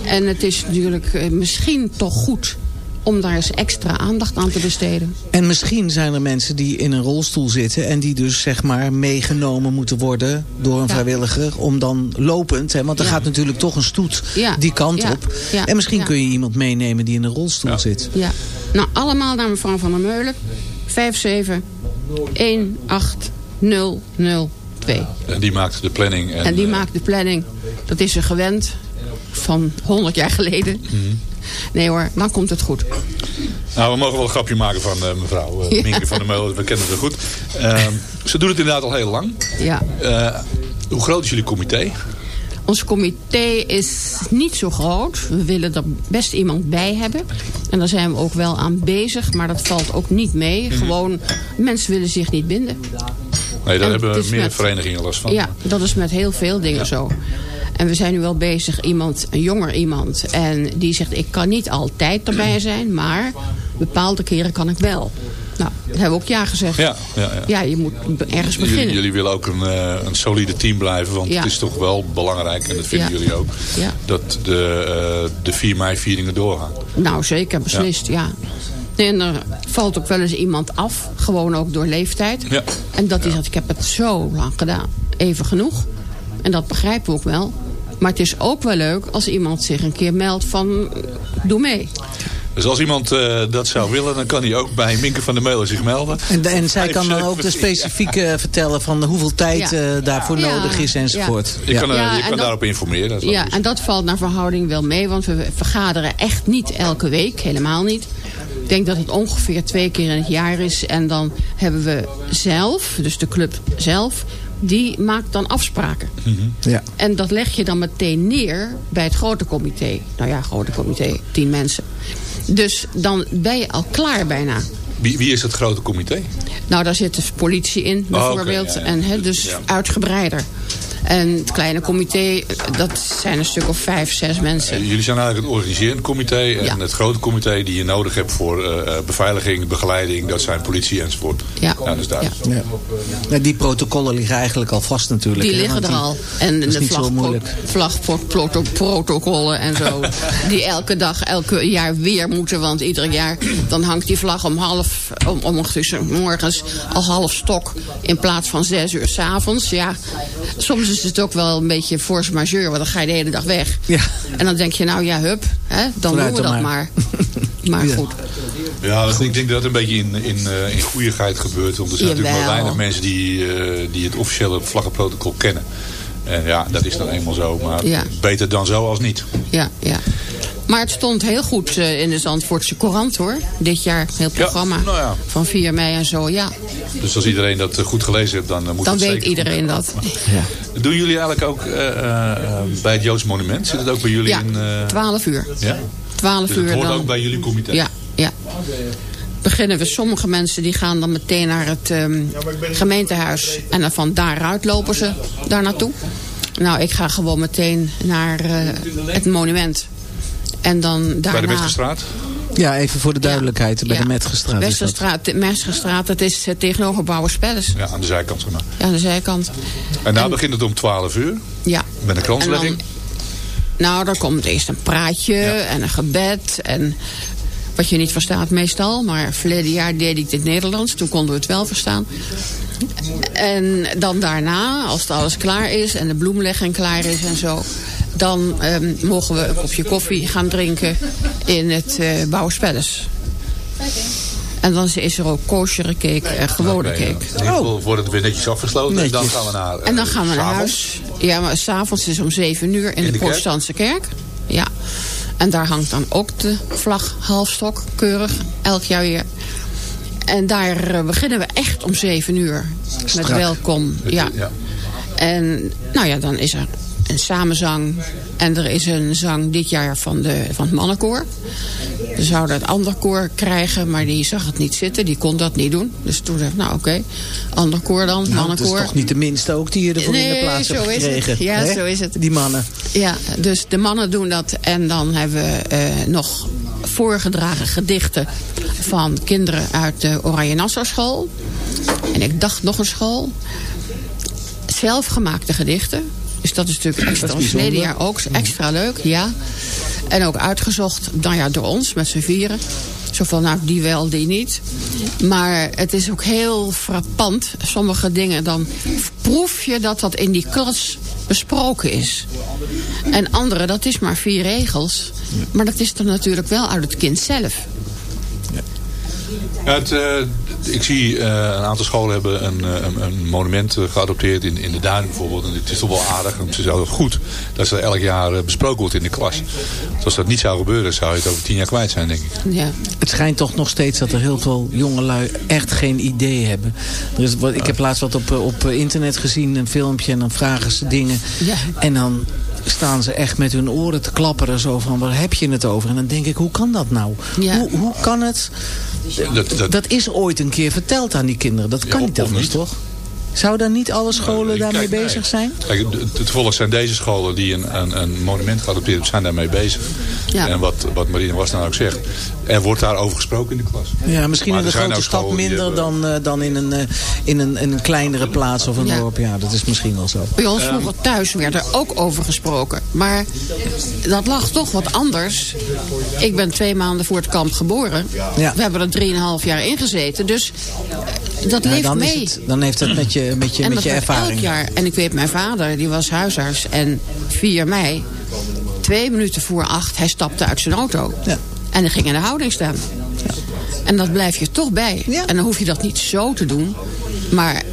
En het is natuurlijk eh, misschien toch goed om daar eens extra aandacht aan te besteden. En misschien zijn er mensen die in een rolstoel zitten... en die dus zeg maar meegenomen moeten worden door een Ja. vrijwilliger... om dan lopend, hè, want er Ja. gaat natuurlijk toch een stoet Ja. die kant Ja. op. Ja. En misschien Ja. kun je iemand meenemen die in een rolstoel zit. Ja. Nou, allemaal naar mevrouw Van der Meulen. 57 18002. En die maakt de planning. En, En die eh, maakt de planning. Dat is ze gewend van 100 jaar geleden. Mhm. Nee hoor, dan komt het goed. Nou, we mogen wel een grapje maken van eh, mevrouw *laughs* Ja. Minke van der Meulen. We kennen haar goed. Ehm, ze doet het inderdaad al heel lang. Ja. Hoe groot is jullie comité? Ons comité is niet zo groot. We willen er best iemand bij hebben. En daar zijn we ook wel aan bezig. Maar dat valt ook niet mee. Mhm. Gewoon, mensen willen zich niet binden. Nee, daar En hebben meer met- verenigingen last van. Ja, dat is met heel veel dingen zo. En we zijn nu wel bezig, iemand, een jonger iemand. En die zegt, ik kan niet altijd erbij *clears throat* zijn. Maar bepaalde keren kan ik wel. Nou, dat hebben we ook ja gezegd. Ja, ja, ja. Ja, je moet ergens Jullie, beginnen. jullie willen ook een, eh, een solide team blijven. Want het is toch wel belangrijk, en dat vinden jullie ook... Ja. dat de, eh, de 4 mei vieringen doorgaan. Nou, zeker, beslist, ja. En er valt ook wel eens iemand af. Gewoon ook door leeftijd. Ja. En dat is dat ik heb het zo lang gedaan. Even genoeg. En dat begrijpen we ook wel. Maar het is ook wel leuk als iemand zich een keer meldt van... doe mee. Dus als iemand eh, dat zou willen, dan kan hij ook bij Minke van der Meulen zich melden. En, en zij kan dan ook de 75. specifieke vertellen van hoeveel tijd Ja. eh, daarvoor Ja. nodig is enzovoort. Je kan, eh, Ja, je en kan dat- daarop informeren. Dat is wel Ja, en dat valt naar verhouding wel mee. Want we vergaderen echt niet elke week. Helemaal niet. Ik denk dat het ongeveer twee keer in het jaar is. En dan hebben we zelf, dus de club zelf... die maakt dan afspraken. Ja. En dat leg je dan meteen neer bij het grote comité. Nou ja, grote comité, tien mensen. Dus dan ben je al klaar bijna. Wie, wie is het grote comité? Nou, daar zit dus politie in, Oh, bijvoorbeeld. ja, ja. En hè, dus Ja. uitgebreider. En het kleine comité, dat zijn een stuk of vijf, zes mensen. Eh, Jullie zijn eigenlijk het organiserend comité. En Ja. het grote comité die je nodig hebt voor eh, eh, beveiliging, begeleiding. Dat zijn politie enzovoort. Ja. dat is duidelijk. Ja. Ja, die protocollen liggen eigenlijk al vast natuurlijk. Die hè, liggen er al. En dat is de vlagprotocollen en zo. *laughs* die elke dag, elke jaar weer moeten. Want ieder jaar dan hangt die vlag om half, om, om tussen morgens al half stok. In plaats van zes uur s'avonds. Ja, soms is het ook wel een beetje force majeure. Want dan ga je de hele dag weg. Ja. En dan denk je, nou ja, hup. Hè, dan doen we dat maar. maar. *laughs* Maar Ja. goed. Ja, dat, ik denk dat het een beetje in, in, eh, in goeieheid gebeurt. Want er zijn natuurlijk maar weinig mensen die, eh, die het officiële vlaggenprotocol kennen. En ja, dat is dan eenmaal zo. Maar Ja. beter dan zo als niet. Ja, ja. Maar het stond heel goed eh, in de Zandvoortse Courant hoor. Dit jaar, heel programma. nou ja. Van 4 mei en zo, ja. Dus als iedereen dat eh, goed gelezen heeft, dan eh, moet Dan het weet zeker iedereen dat. *laughs* Doen jullie eigenlijk ook bij het Joods Monument? Zit het ook bij jullie Ja, in... eh, 12 uur. ja? 12 Dus het uur hoort dan. ook bij jullie comité? Ja, ja. Beginnen we, sommige mensen die gaan dan meteen naar het ehm, gemeentehuis. En dan van daaruit lopen ze daar naartoe. Nou, ik ga gewoon meteen naar eh, het monument. En dan daarna... Bij de Westgestraat? Ja, even voor de duidelijkheid. Bij Ja. de Metgestraat. Westerstraat, de Mesterstraat, dat is eh, tegenover Bouwerspelles. Ja, aan de zijkant. Zeg maar. Ja, aan de zijkant. En daar begint het om 12 uur. Ja. Met een kranslegging. Nou, dan komt eerst een praatje en een gebed. En wat je niet verstaat meestal. Maar verleden jaar deed ik het Nederlands. Toen konden we het wel verstaan. En dan daarna, als het alles klaar is en de bloemlegging klaar is en zo... dan ehm, mogen we een kopje koffie gaan drinken in het eh Bouwerspelles. En dan is er ook kosher cake en gewone cake. Geval wordt het weer netjes afgesloten. En dan Netjes. gaan we naar En dan eh, gaan we naar huis. Ja, maar s'avonds is om zeven uur in, In de, de kerk? protestantse kerk. Ja. En daar hangt dan ook de vlag halfstok, keurig, elk jaar weer. En daar eh, beginnen we echt om zeven uur. Met welkom. Ja. Ja. En nou ja, dan is er een samenzang. En er is een zang dit jaar van, de, van het mannenkoor. We zouden het ander koor krijgen, maar die zag het niet zitten. Die kon dat niet doen. Dus toen dacht ik, nou oké, ander koor dan, Nou, dat mannenkoor. is toch niet de minste ook die je ervoor in de plaats zo hebt is het. gekregen. Ja, hè? zo is het. Die mannen. Ja, dus de mannen doen dat. En dan hebben we eh, nog voorgedragen gedichten van kinderen uit de Oranje Nassau school. En ik dacht nog een school. Zelfgemaakte gedichten. Dus dat is natuurlijk extra. Dat is jaar ook extra leuk, ja. En ook uitgezocht, nou ja, door ons met z'n vieren. Zo van, nou, die wel, die niet. Maar het is ook heel frappant. Sommige dingen, dan proef je dat dat in die klas besproken is. En andere, dat is maar vier regels. Maar dat is dan natuurlijk wel uit het kind zelf. Ja, het, eh, ik zie eh, een aantal scholen hebben een, eh, een, een monument geadopteerd in, in de Duinen bijvoorbeeld. En het is toch wel aardig en het is wel goed dat ze elk jaar besproken wordt in de klas. Dus als dat niet zou gebeuren, zou je het over tien jaar kwijt zijn, denk ik. Ja. Het schijnt toch nog steeds dat er heel veel jongelui echt geen idee hebben. Er is, ik heb laatst wat op, op internet gezien, een filmpje, en dan vragen ze dingen. Ja. En dan staan ze echt met hun oren te klapperen zo van, waar heb je het over? En dan denk ik, hoe kan dat nou? Ja. Hoe, hoe kan het? Dat, dat, Dat is ooit een keer verteld aan die kinderen. Dat kan Ja, niet anders, niet. toch? Zou dan niet alle scholen Nou, daarmee kijk, nee. bezig zijn? Kijk, het- zijn deze scholen die een, een, een monument geadopteerd hebben, zijn daarmee bezig. Ja. En wat, wat Marina was nou ook zegt, er wordt daarover gesproken in de klas. Ja, misschien Maar in de grote stad minder hebben- dan, eh, dan in, een, eh, in, een, in een kleinere plaats of een Ja. dorp. Ja, dat is misschien wel zo. Bij ons vroeger thuis werd er ook over gesproken. Maar dat lag toch wat anders. Ik ben twee maanden voor het kamp geboren. Ja. We hebben er drieënhalf jaar in gezeten. Dus eh, dat Ja, leeft dan, mee. het, dan heeft het met je, met je, en met dat je ervaring. elk jaar. En ik weet, mijn vader, die was huisarts. En 4 mei, twee minuten voor acht, hij stapte uit zijn auto. Ja. En hij ging in de houding staan. En dat blijf je toch bij. Ja. En dan hoef je dat niet zo te doen. Maar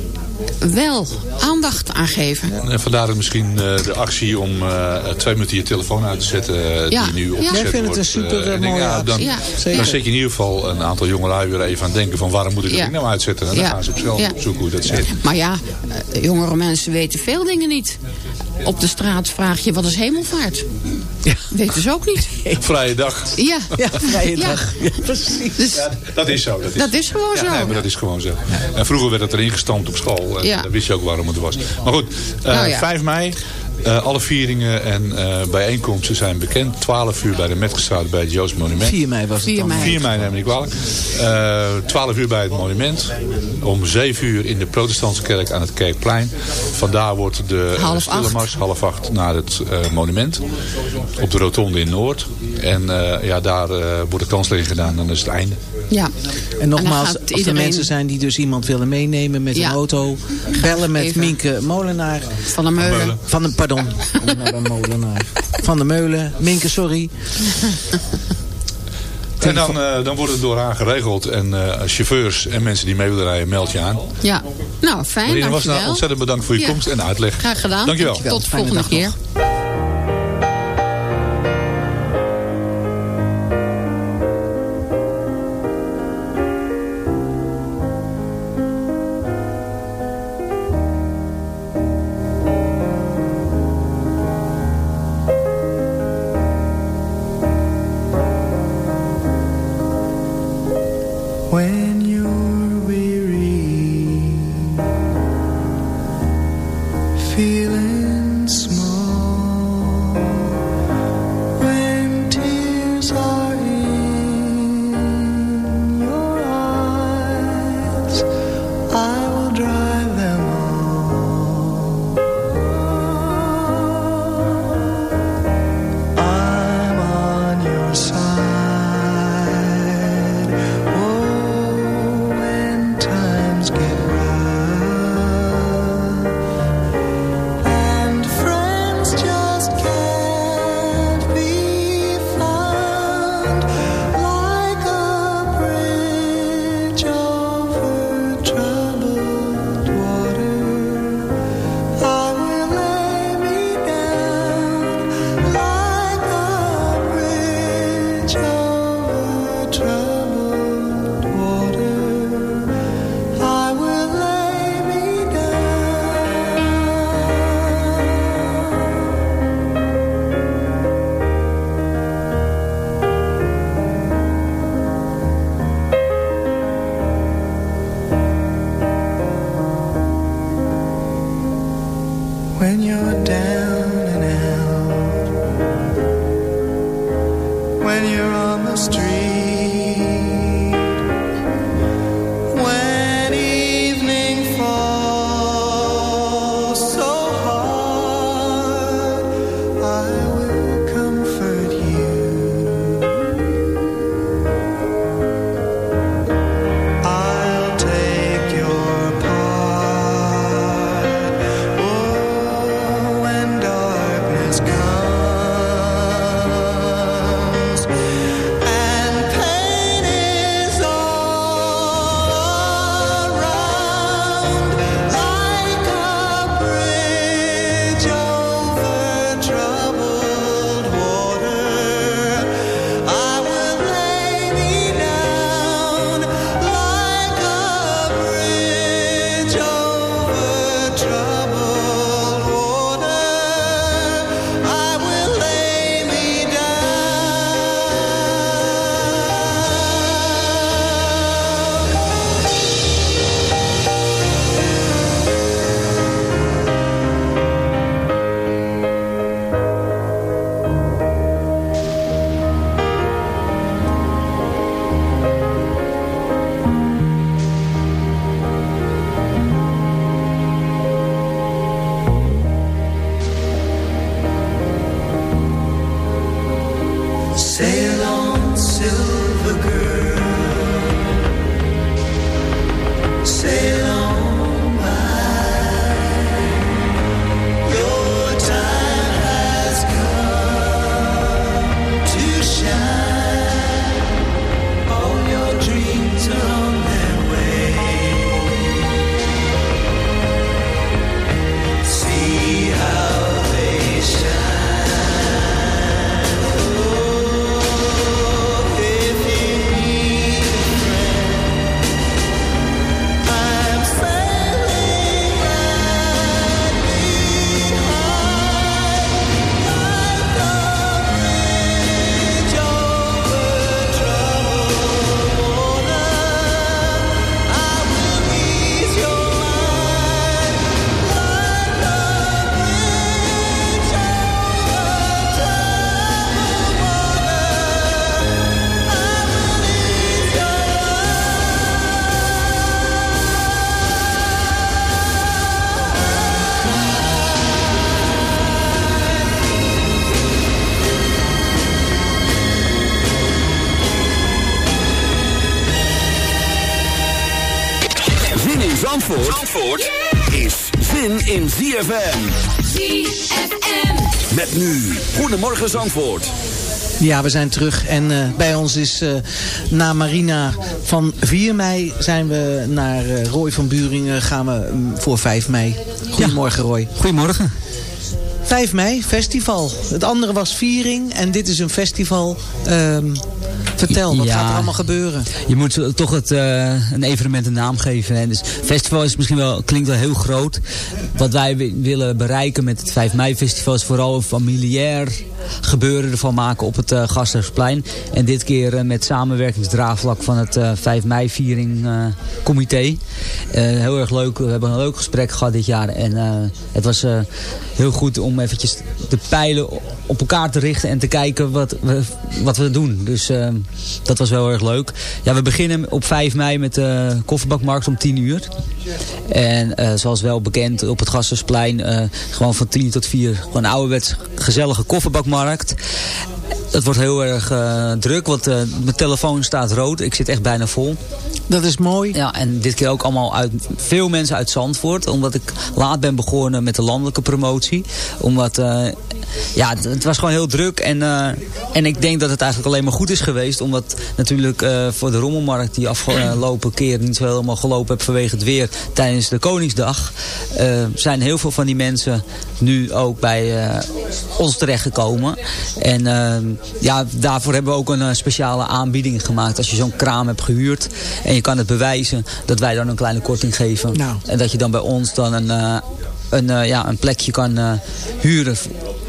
wel aandacht aan geven. En vandaar ook misschien eh, de actie om eh, twee minuten je telefoon uit te zetten. eh, Ja. Die nu Ja. opgezet Jij vindt het wordt. een super, ik mooie ja, dan. Ja, dan zet je in ieder geval een aantal jongelui weer even aan het denken van waarom moet ik dat Ja. ding nou uitzetten. En dan Ja. gaan ze op zelf Ja. opzoeken hoe dat zit. Maar ja, jongere mensen weten veel dingen niet. Op de straat vraag je wat is hemelvaart? Ja. Weten ze ook niet. *laughs* Vrije dag. Ja, Ja, vrije Ja. dag. Ja, precies. Dus Dat is zo. Dat is, dat is gewoon Ja, zo. nee, maar dat is gewoon zo. En vroeger werd het erin gestampt op school. En Ja. dan wist je ook waarom het was. Maar goed, eh, Nou ja. 5 mei. Eh, alle vieringen en eh, bijeenkomsten zijn bekend. 12 uur bij de Metgestraat bij het Joost Monument. 4 mei was het 4 dan. mei. 4 mei neem ik niet kwalijk. Eh 12 uur bij het monument. Om 7 uur in de protestantse kerk aan het Kerkplein. Vandaar wordt de Half stille acht. mars half acht naar het eh, monument. Op de rotonde in Noord. En eh, ja, daar eh, wordt de kanslegging gedaan. Dan is het einde. Ja. En nogmaals, als er mensen zijn die dus iemand willen meenemen met Ja. een auto. Bellen met even. Minke Molenaar. Van de Meulen. Van de, pardon. Molenaar. Van de Meulen. Minke, sorry. En dan, eh, dan wordt het door haar geregeld. En eh, chauffeurs en mensen die mee willen rijden, meld je aan. Ja. Nou, fijn, Marina was dankjewel. nou ontzettend bedankt voor je Ja. komst en uitleg. Graag gedaan. Dankjewel. Tot de volgende keer. Zandvoort. Ja, we zijn terug en eh, bij ons is eh, na Marina van 4 mei zijn we naar eh, Roy van Buringen gaan we mm, voor 5 mei. Goedemorgen Roy. Goedemorgen. 5 mei, festival. Het andere was viering en dit is een festival. Ehm, vertel, wat Ja. gaat er allemaal gebeuren? Je moet toch het, eh, een evenement een naam geven. Hè. Dus festival is misschien wel, klinkt wel heel groot. Wat wij wi- willen bereiken met het 5 mei festival is vooral een familiair gebeuren ervan maken op het uh, Gasthuisplein. En dit keer eh, met samenwerkingsdraagvlak van het eh 5 mei viering eh, comité. Eh, heel erg leuk. We hebben een leuk gesprek gehad dit jaar. En eh, het was eh, heel goed om eventjes de pijlen op elkaar te richten en te kijken wat we, wat we doen. Dus eh, dat was wel erg leuk. Ja, we beginnen op 5 mei met de kofferbakmarkt om 10 uur. En eh, zoals wel bekend op het Gasthuisplein, eh, gewoon van 10 tot 4, gewoon ouderwets gezellige kofferbakmarkt. markt. Het wordt heel erg eh, druk, want eh, mijn telefoon staat rood. Ik zit echt bijna vol. Dat is mooi. Ja, en dit keer ook allemaal uit veel mensen uit Zandvoort. Omdat ik laat ben begonnen met de landelijke promotie. Omdat, eh, ja, het, het was gewoon heel druk. En, en ik denk dat het eigenlijk alleen maar goed is geweest. Omdat natuurlijk voor de rommelmarkt die afgelopen keer niet zo helemaal gelopen heb vanwege het weer tijdens de Koningsdag. zijn heel veel van die mensen nu ook bij ons terechtgekomen. En eh, ja, daarvoor hebben we ook een eh, speciale aanbieding gemaakt. Als je zo'n kraam hebt gehuurd en je kan het bewijzen dat wij dan een kleine korting geven. Nou. En dat je dan bij ons dan een, eh, een, eh, ja, een plekje kan eh, huren.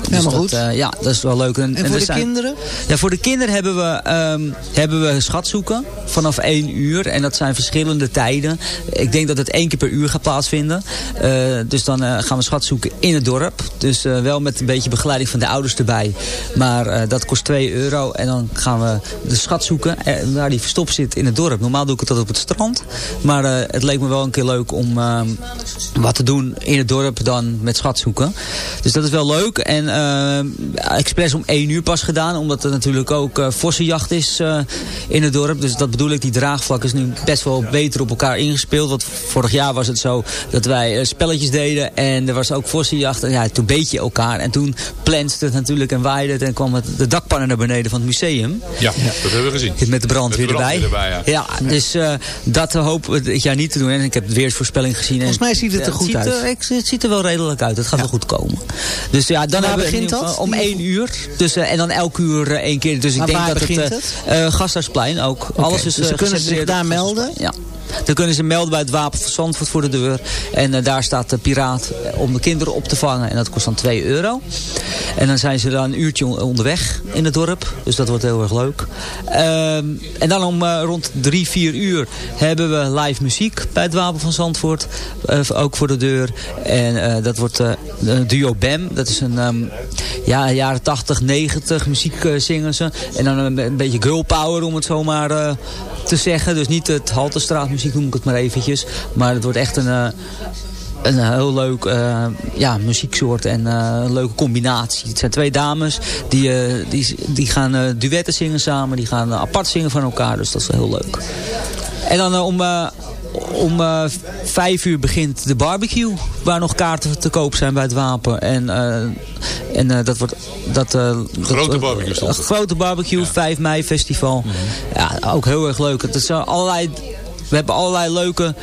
Helemaal dat, goed. eh, ja, dat is wel leuk. En voor er de zijn- kinderen? Ja, voor de kinderen hebben we, ehm, hebben we schatzoeken vanaf 1 uur. En dat zijn verschillende tijden. Ik denk dat het één keer per uur gaat plaatsvinden. Dus dan gaan we schatzoeken in het dorp. Dus wel met een beetje begeleiding van de ouders erbij. Maar dat kost 2 euro. En dan gaan we de schat zoeken waar die verstopt zit in het dorp. Normaal doe ik het dat op het strand. Maar het leek me wel een keer leuk om ehm, wat te doen in het dorp dan met schatzoeken. Dus dat is wel leuk. En ehm, expres om 1 uur pas gedaan. Omdat er natuurlijk ook eh vossenjacht is eh, in het dorp. Dus dat bedoel ik. Die draagvlak is nu best wel beter op elkaar ingespeeld. Want vorig jaar was het zo dat wij eh, spelletjes deden. En er was ook vossenjacht. En ja, toen beet je elkaar. En toen planste het natuurlijk en waaide het. En kwam het, de dakpannen naar beneden van het museum. Ja, dat hebben we gezien. Met de brandweer Met de erbij. brandweer erbij, ja. dus eh, dat hopen we dit jaar niet te doen. En ik heb de weersvoorspelling gezien. Volgens mij ziet het er goed ziet uit. er- ik- het ziet er wel redelijk uit. Het gaat wel goed komen. Dus ja, dan hebben begint dat? Om één uur. Dus, eh, en dan elk uur eh, één keer. Dus ik denk dat begint het... eh, eh, Gasthuisplein ook. Alles is dus ze kunnen zich daar het melden? Ja. Dan kunnen ze melden bij het Wapen van Zandvoort voor de deur. En eh, daar staat de piraat eh, om de kinderen op te vangen. En dat kost dan 2 euro. En dan zijn ze dan een uurtje on- onderweg in het dorp. Dus dat wordt heel erg leuk. Ehm, en dan om eh, rond 3, 4 uur hebben we live muziek bij het Wapen van Zandvoort. Ook voor de deur. En dat wordt een duo BAM. Dat is een ehm, ja, jaren 80, 90 muziek zingen ze. En dan een, beetje girl power om het zomaar te zeggen. Dus niet het Haltestraatmuziek noem ik het maar eventjes. Maar het wordt echt een... eh, een heel leuk eh, ja, muzieksoort en eh, een leuke combinatie. Het zijn twee dames die, die, die gaan duetten zingen samen. Die gaan apart zingen van elkaar. Dus dat is heel leuk. En dan om, om vijf uur begint de barbecue. Waar nog kaarten te koop zijn bij het Wapen. En, en dat wordt... Dat, Grote dat- barbecue grote barbecue, 5 mei festival. Ja, ook heel erg leuk. Het is allerlei, we hebben allerlei leuke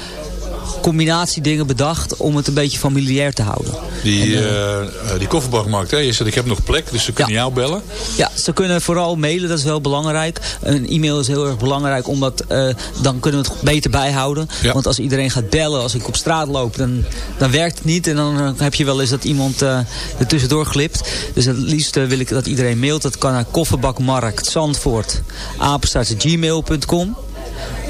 combinatiedingen bedacht om het een beetje familiair te houden. Die, eh, eh, die kofferbakmarkt, hè, je zegt ik heb nog plek, dus ze kunnen jou bellen. Ja, ze kunnen vooral mailen, dat is wel belangrijk. Een e-mail is heel erg belangrijk, omdat eh, dan kunnen we het beter bijhouden. Ja. Want als iedereen gaat bellen, als ik op straat loop, dan, dan werkt het niet. En dan eh, heb je wel eens dat iemand eh er tussendoor glipt. Dus het liefst eh, wil ik dat iedereen mailt. Dat kan naar kofferbakmarkt Zandvoort, apenstaartje.gmail.com.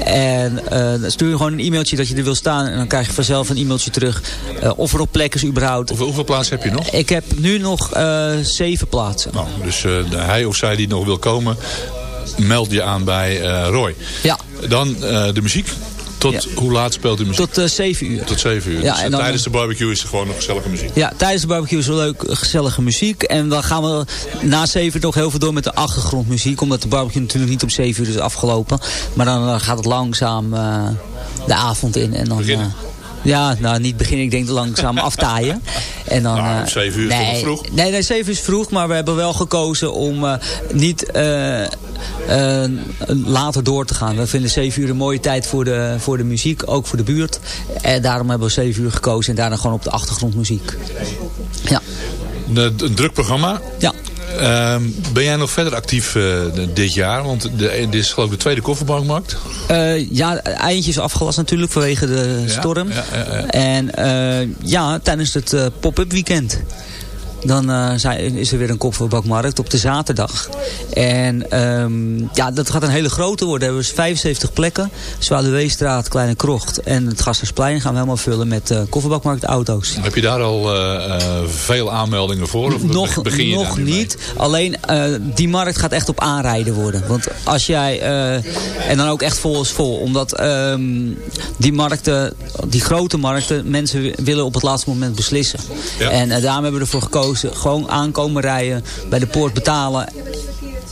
En dan stuur je gewoon een e-mailtje dat je er wil staan. En dan krijg je vanzelf een e-mailtje terug. eh, of er op plek is überhaupt. Hoeveel, hoeveel plaatsen heb je nog? Ik heb nu nog eh, zeven plaatsen. Nou, dus hij of zij die nog wil komen, meld je aan bij Roy. Ja. Dan de muziek. Tot hoe laat speelt u muziek? Tot eh 7 uur. Tot 7 uur. Ja, dus, en eh, dan- tijdens de barbecue is er gewoon nog gezellige muziek. Ja, tijdens de barbecue is er leuk, gezellige muziek. En dan gaan we na 7 nog heel veel door met de achtergrondmuziek. Omdat de barbecue natuurlijk niet om 7 uur is afgelopen. Maar dan eh, gaat het langzaam eh, de avond in. En dan, eh, Ja, nou niet beginnen. Ik denk langzaam *laughs* aftaaien. En dan, Nou, eh, om 7 uur is nee, nog vroeg? Nee, nee, 7 uur is vroeg. Maar we hebben wel gekozen om eh, niet eh, eh, later door te gaan. We vinden 7 uur een mooie tijd voor de, voor de muziek. Ook voor de buurt. En daarom hebben we 7 uur gekozen. En daarna gewoon op de achtergrond muziek. Ja. Een druk programma. Ja. Ehm, ben jij nog verder actief eh, dit jaar? Want de, dit is geloof ik de tweede kofferbankmarkt. Eh, ja, eindje is afgelast natuurlijk vanwege de storm. ja, ja, ja. En eh, ja, tijdens het pop-up weekend. Dan eh, zijn, is er weer een kofferbakmarkt op de zaterdag. En ehm, ja, dat gaat een hele grote worden. We hebben dus 75 plekken. Zwaluweestraat, Kleine Krocht en het Gastersplein gaan we helemaal vullen met eh kofferbakmarktauto's. Heb je daar al eh, veel aanmeldingen voor? Of Nog, begin je nog niet. Alleen die markt gaat echt op aanrijden worden. Want als jij... en dan ook echt vol is vol. Omdat ehm, die markten, die grote markten, mensen wi- willen op het laatste moment beslissen. Ja. En daarom hebben we ervoor gekozen. Gewoon aankomen rijden, bij de poort betalen.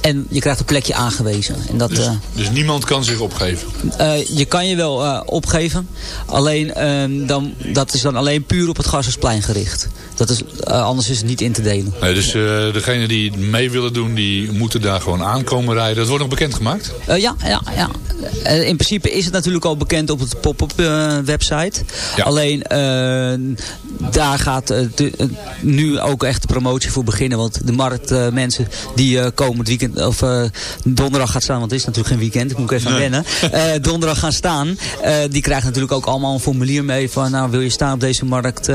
En je krijgt een plekje aangewezen. En dat, eh, Dus niemand kan zich opgeven? eh, je kan je wel eh, opgeven. Alleen ehm, dan, dat is dan alleen puur op het Gassersplein gericht. Dat is, anders is het niet in te delen. Nee, dus degenen die mee willen doen, die moeten daar gewoon aankomen rijden. Dat wordt nog bekendgemaakt? Ja, ja, ja. In principe is het natuurlijk al bekend op het pop-up website. Ja. Alleen daar gaat de, nu ook echt de promotie voor beginnen. Want de marktmensen die komen het weekend, of donderdag gaat staan, want het is natuurlijk geen weekend, ik moet even nee. wennen. *laughs* donderdag gaan staan, die krijgen natuurlijk ook allemaal een formulier mee van nou wil je staan op deze markt,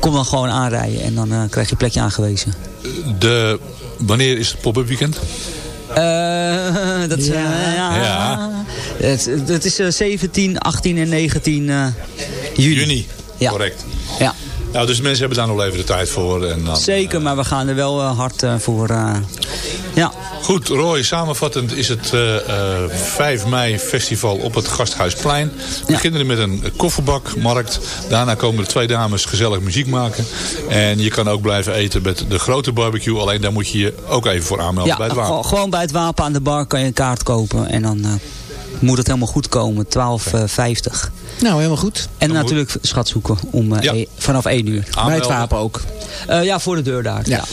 kom dan gewoon aanrijden en dan krijg je een plekje aangewezen. De, wanneer is het pop-up weekend? Uh, *laughs* dat, ja. Uh, ja. ja. Het, het, is uh, 17, 18 en 19 juni. Juni, ja. correct. Ja. Nou, dus mensen hebben daar nog even de tijd voor. En dan, Zeker, maar we gaan er wel hard voor. ja. Goed, Roy, samenvattend is het 5 mei festival op het Gasthuisplein. We ja. beginnen met een kofferbakmarkt. Daarna komen de twee dames gezellig muziek maken. En je kan ook blijven eten met de grote barbecue. Alleen daar moet je je ook even voor aanmelden ja, bij het wapen. Gewoon bij het wapen aan de bar kan je een kaart kopen. En dan moet het helemaal goed komen. 12,50. Uh, nou, helemaal goed. En dan natuurlijk moet... schat zoeken om, uh, ja. e vanaf 1 uur. Aanmelden. Bij het wapen ook. Uh, ja, voor de deur daar. Ja. ja.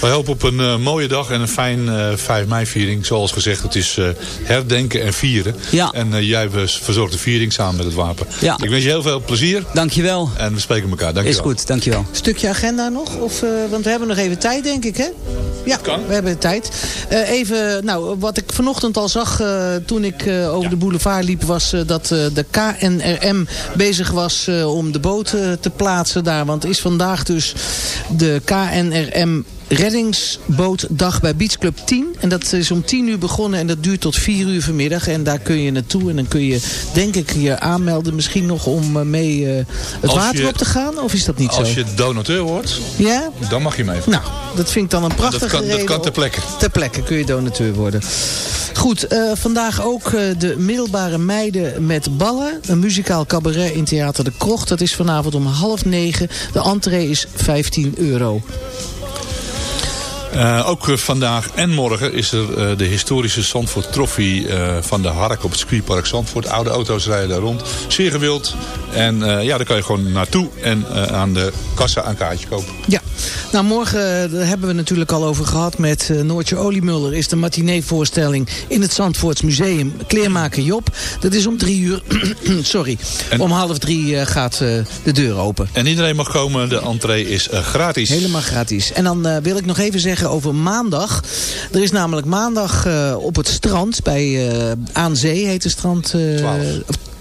Wij hopen op een uh, mooie dag en een fijn uh, 5 mei viering. Zoals gezegd, het is uh, herdenken en vieren. Ja. En jij verzorgt de viering samen met het wapen. Ja. Ik wens je heel veel plezier. Dankjewel. En we spreken elkaar. Dankjewel. Is goed, dankjewel. Stukje agenda nog? Of, want we hebben nog even tijd, denk ik, hè? Ja, kan. we hebben tijd. Uh, even, nou, wat ik vanochtend al zag uh, toen ik uh, over ja. de boulevard liep... was dat de KNRM bezig was om de boot te plaatsen daar. Want is vandaag dus de KNRM reddingsbootdag bij Beach Club 10. En dat is om 10 uur begonnen en dat duurt tot 4 uur vanmiddag. En daar kun je naartoe en dan kun je denk ik je aanmelden misschien nog om mee uh, het als water je, op te gaan. Of is dat niet als zo? Als je donateur wordt, ja? dan mag je mee. Nou, dat vind ik dan een prachtige dat kan, reden. Dat kan ter plekke. Ter plekke kun je donateur worden. Goed, uh, vandaag ook uh, de middelbare meiden met ballen. Een muzikaal cabaret in Theater de Krocht. Dat is vanavond om half negen. De entree is 15 euro. Uh, ook uh, vandaag en morgen is er uh, de historische Zandvoort Trophy van de Hark op het circuitpark Zandvoort. Oude auto's rijden daar rond. Zeer gewild. En ja, daar kan je gewoon naartoe en aan de kassa een kaartje kopen. Ja, nou morgen daar hebben we natuurlijk al over gehad met Noortje Oliemuller. Is de matineevoorstelling in het Zandvoorts Museum. Kleermaker Job. Dat is om drie uur. *clears throat* Sorry. En, om half drie gaat de deur open. En iedereen mag komen. De entree is gratis. Helemaal gratis. En dan wil ik nog even zeggen over maandag. Er is namelijk maandag uh, op het strand bij uh, Aan Zee heet het strand. Uh,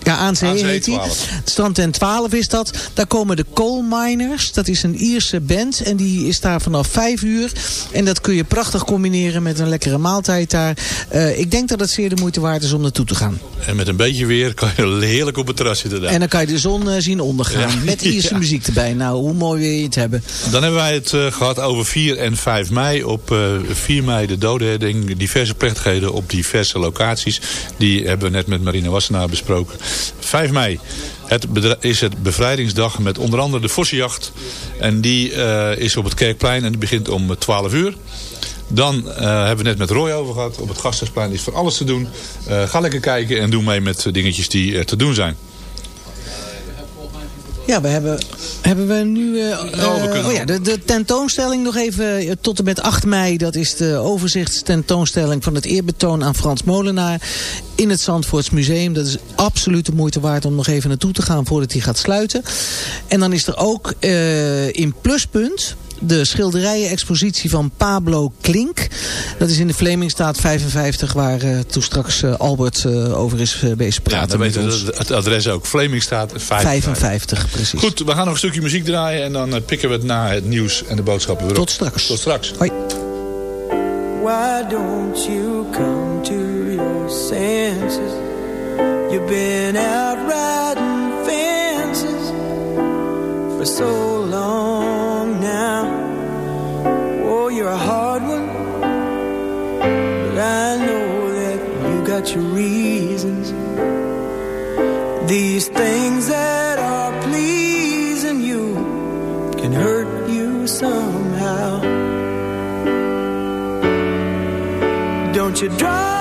ja, aan zee, heet hij. Strand en 12 is dat. Daar komen de Coal Miners. Dat is een Ierse band. En die is daar vanaf 5 uur. En dat kun je prachtig combineren met een lekkere maaltijd daar. Uh, ik denk dat het zeer de moeite waard is om naartoe te gaan. En met een beetje weer kan je heerlijk op het terras zitten daar. En dan kan je de zon uh, zien ondergaan. Ja. Met *laughs* Ierse ja. muziek erbij. Nou, hoe mooi wil je het hebben. Dan hebben wij het uh, gehad over 4 en 5 mei. Op 4 mei de dodenherdenking. Diverse plechtigheden op diverse locaties. Die hebben we net met Marina Wassenaar besproken. 5 mei het is het bevrijdingsdag met onder andere de Vossenjacht. En die uh, is op het Kerkplein en die begint om 12 uur. Dan uh, hebben we net met Roy over gehad. Op het Gasthuisplein is van alles te doen. Uh, ga lekker kijken en doe mee met dingetjes die te doen zijn. Ja, we hebben, hebben we nu... eh, we eh, oh ja, de, de tentoonstelling nog even eh, tot en met 8 mei. Dat is de overzichtstentoonstelling van het eerbetoon aan Frans Molenaar. In het Zandvoorts Museum. Dat is absoluut de moeite waard om nog even naartoe te gaan voordat hij gaat sluiten. En dan is er ook in Pluspunt de schilderijen-expositie van Pablo Klink. Dat is in de Vlemingstraat 55, waar eh, toen straks eh, Albert eh, over is uh, bezig Ja, dan weten we het adres ook. Vlemingstraat 55. 55, precies. Goed, we gaan nog een stukje muziek draaien en dan pikken we het na het nieuws en de boodschappen weer op. Tot straks. Tot straks. Hoi. Why don't you come to your senses? You've been out riding fences for so long you're a hard one, but I know that you got your reasons. These things that are pleasing you can hurt you somehow. Don't you draw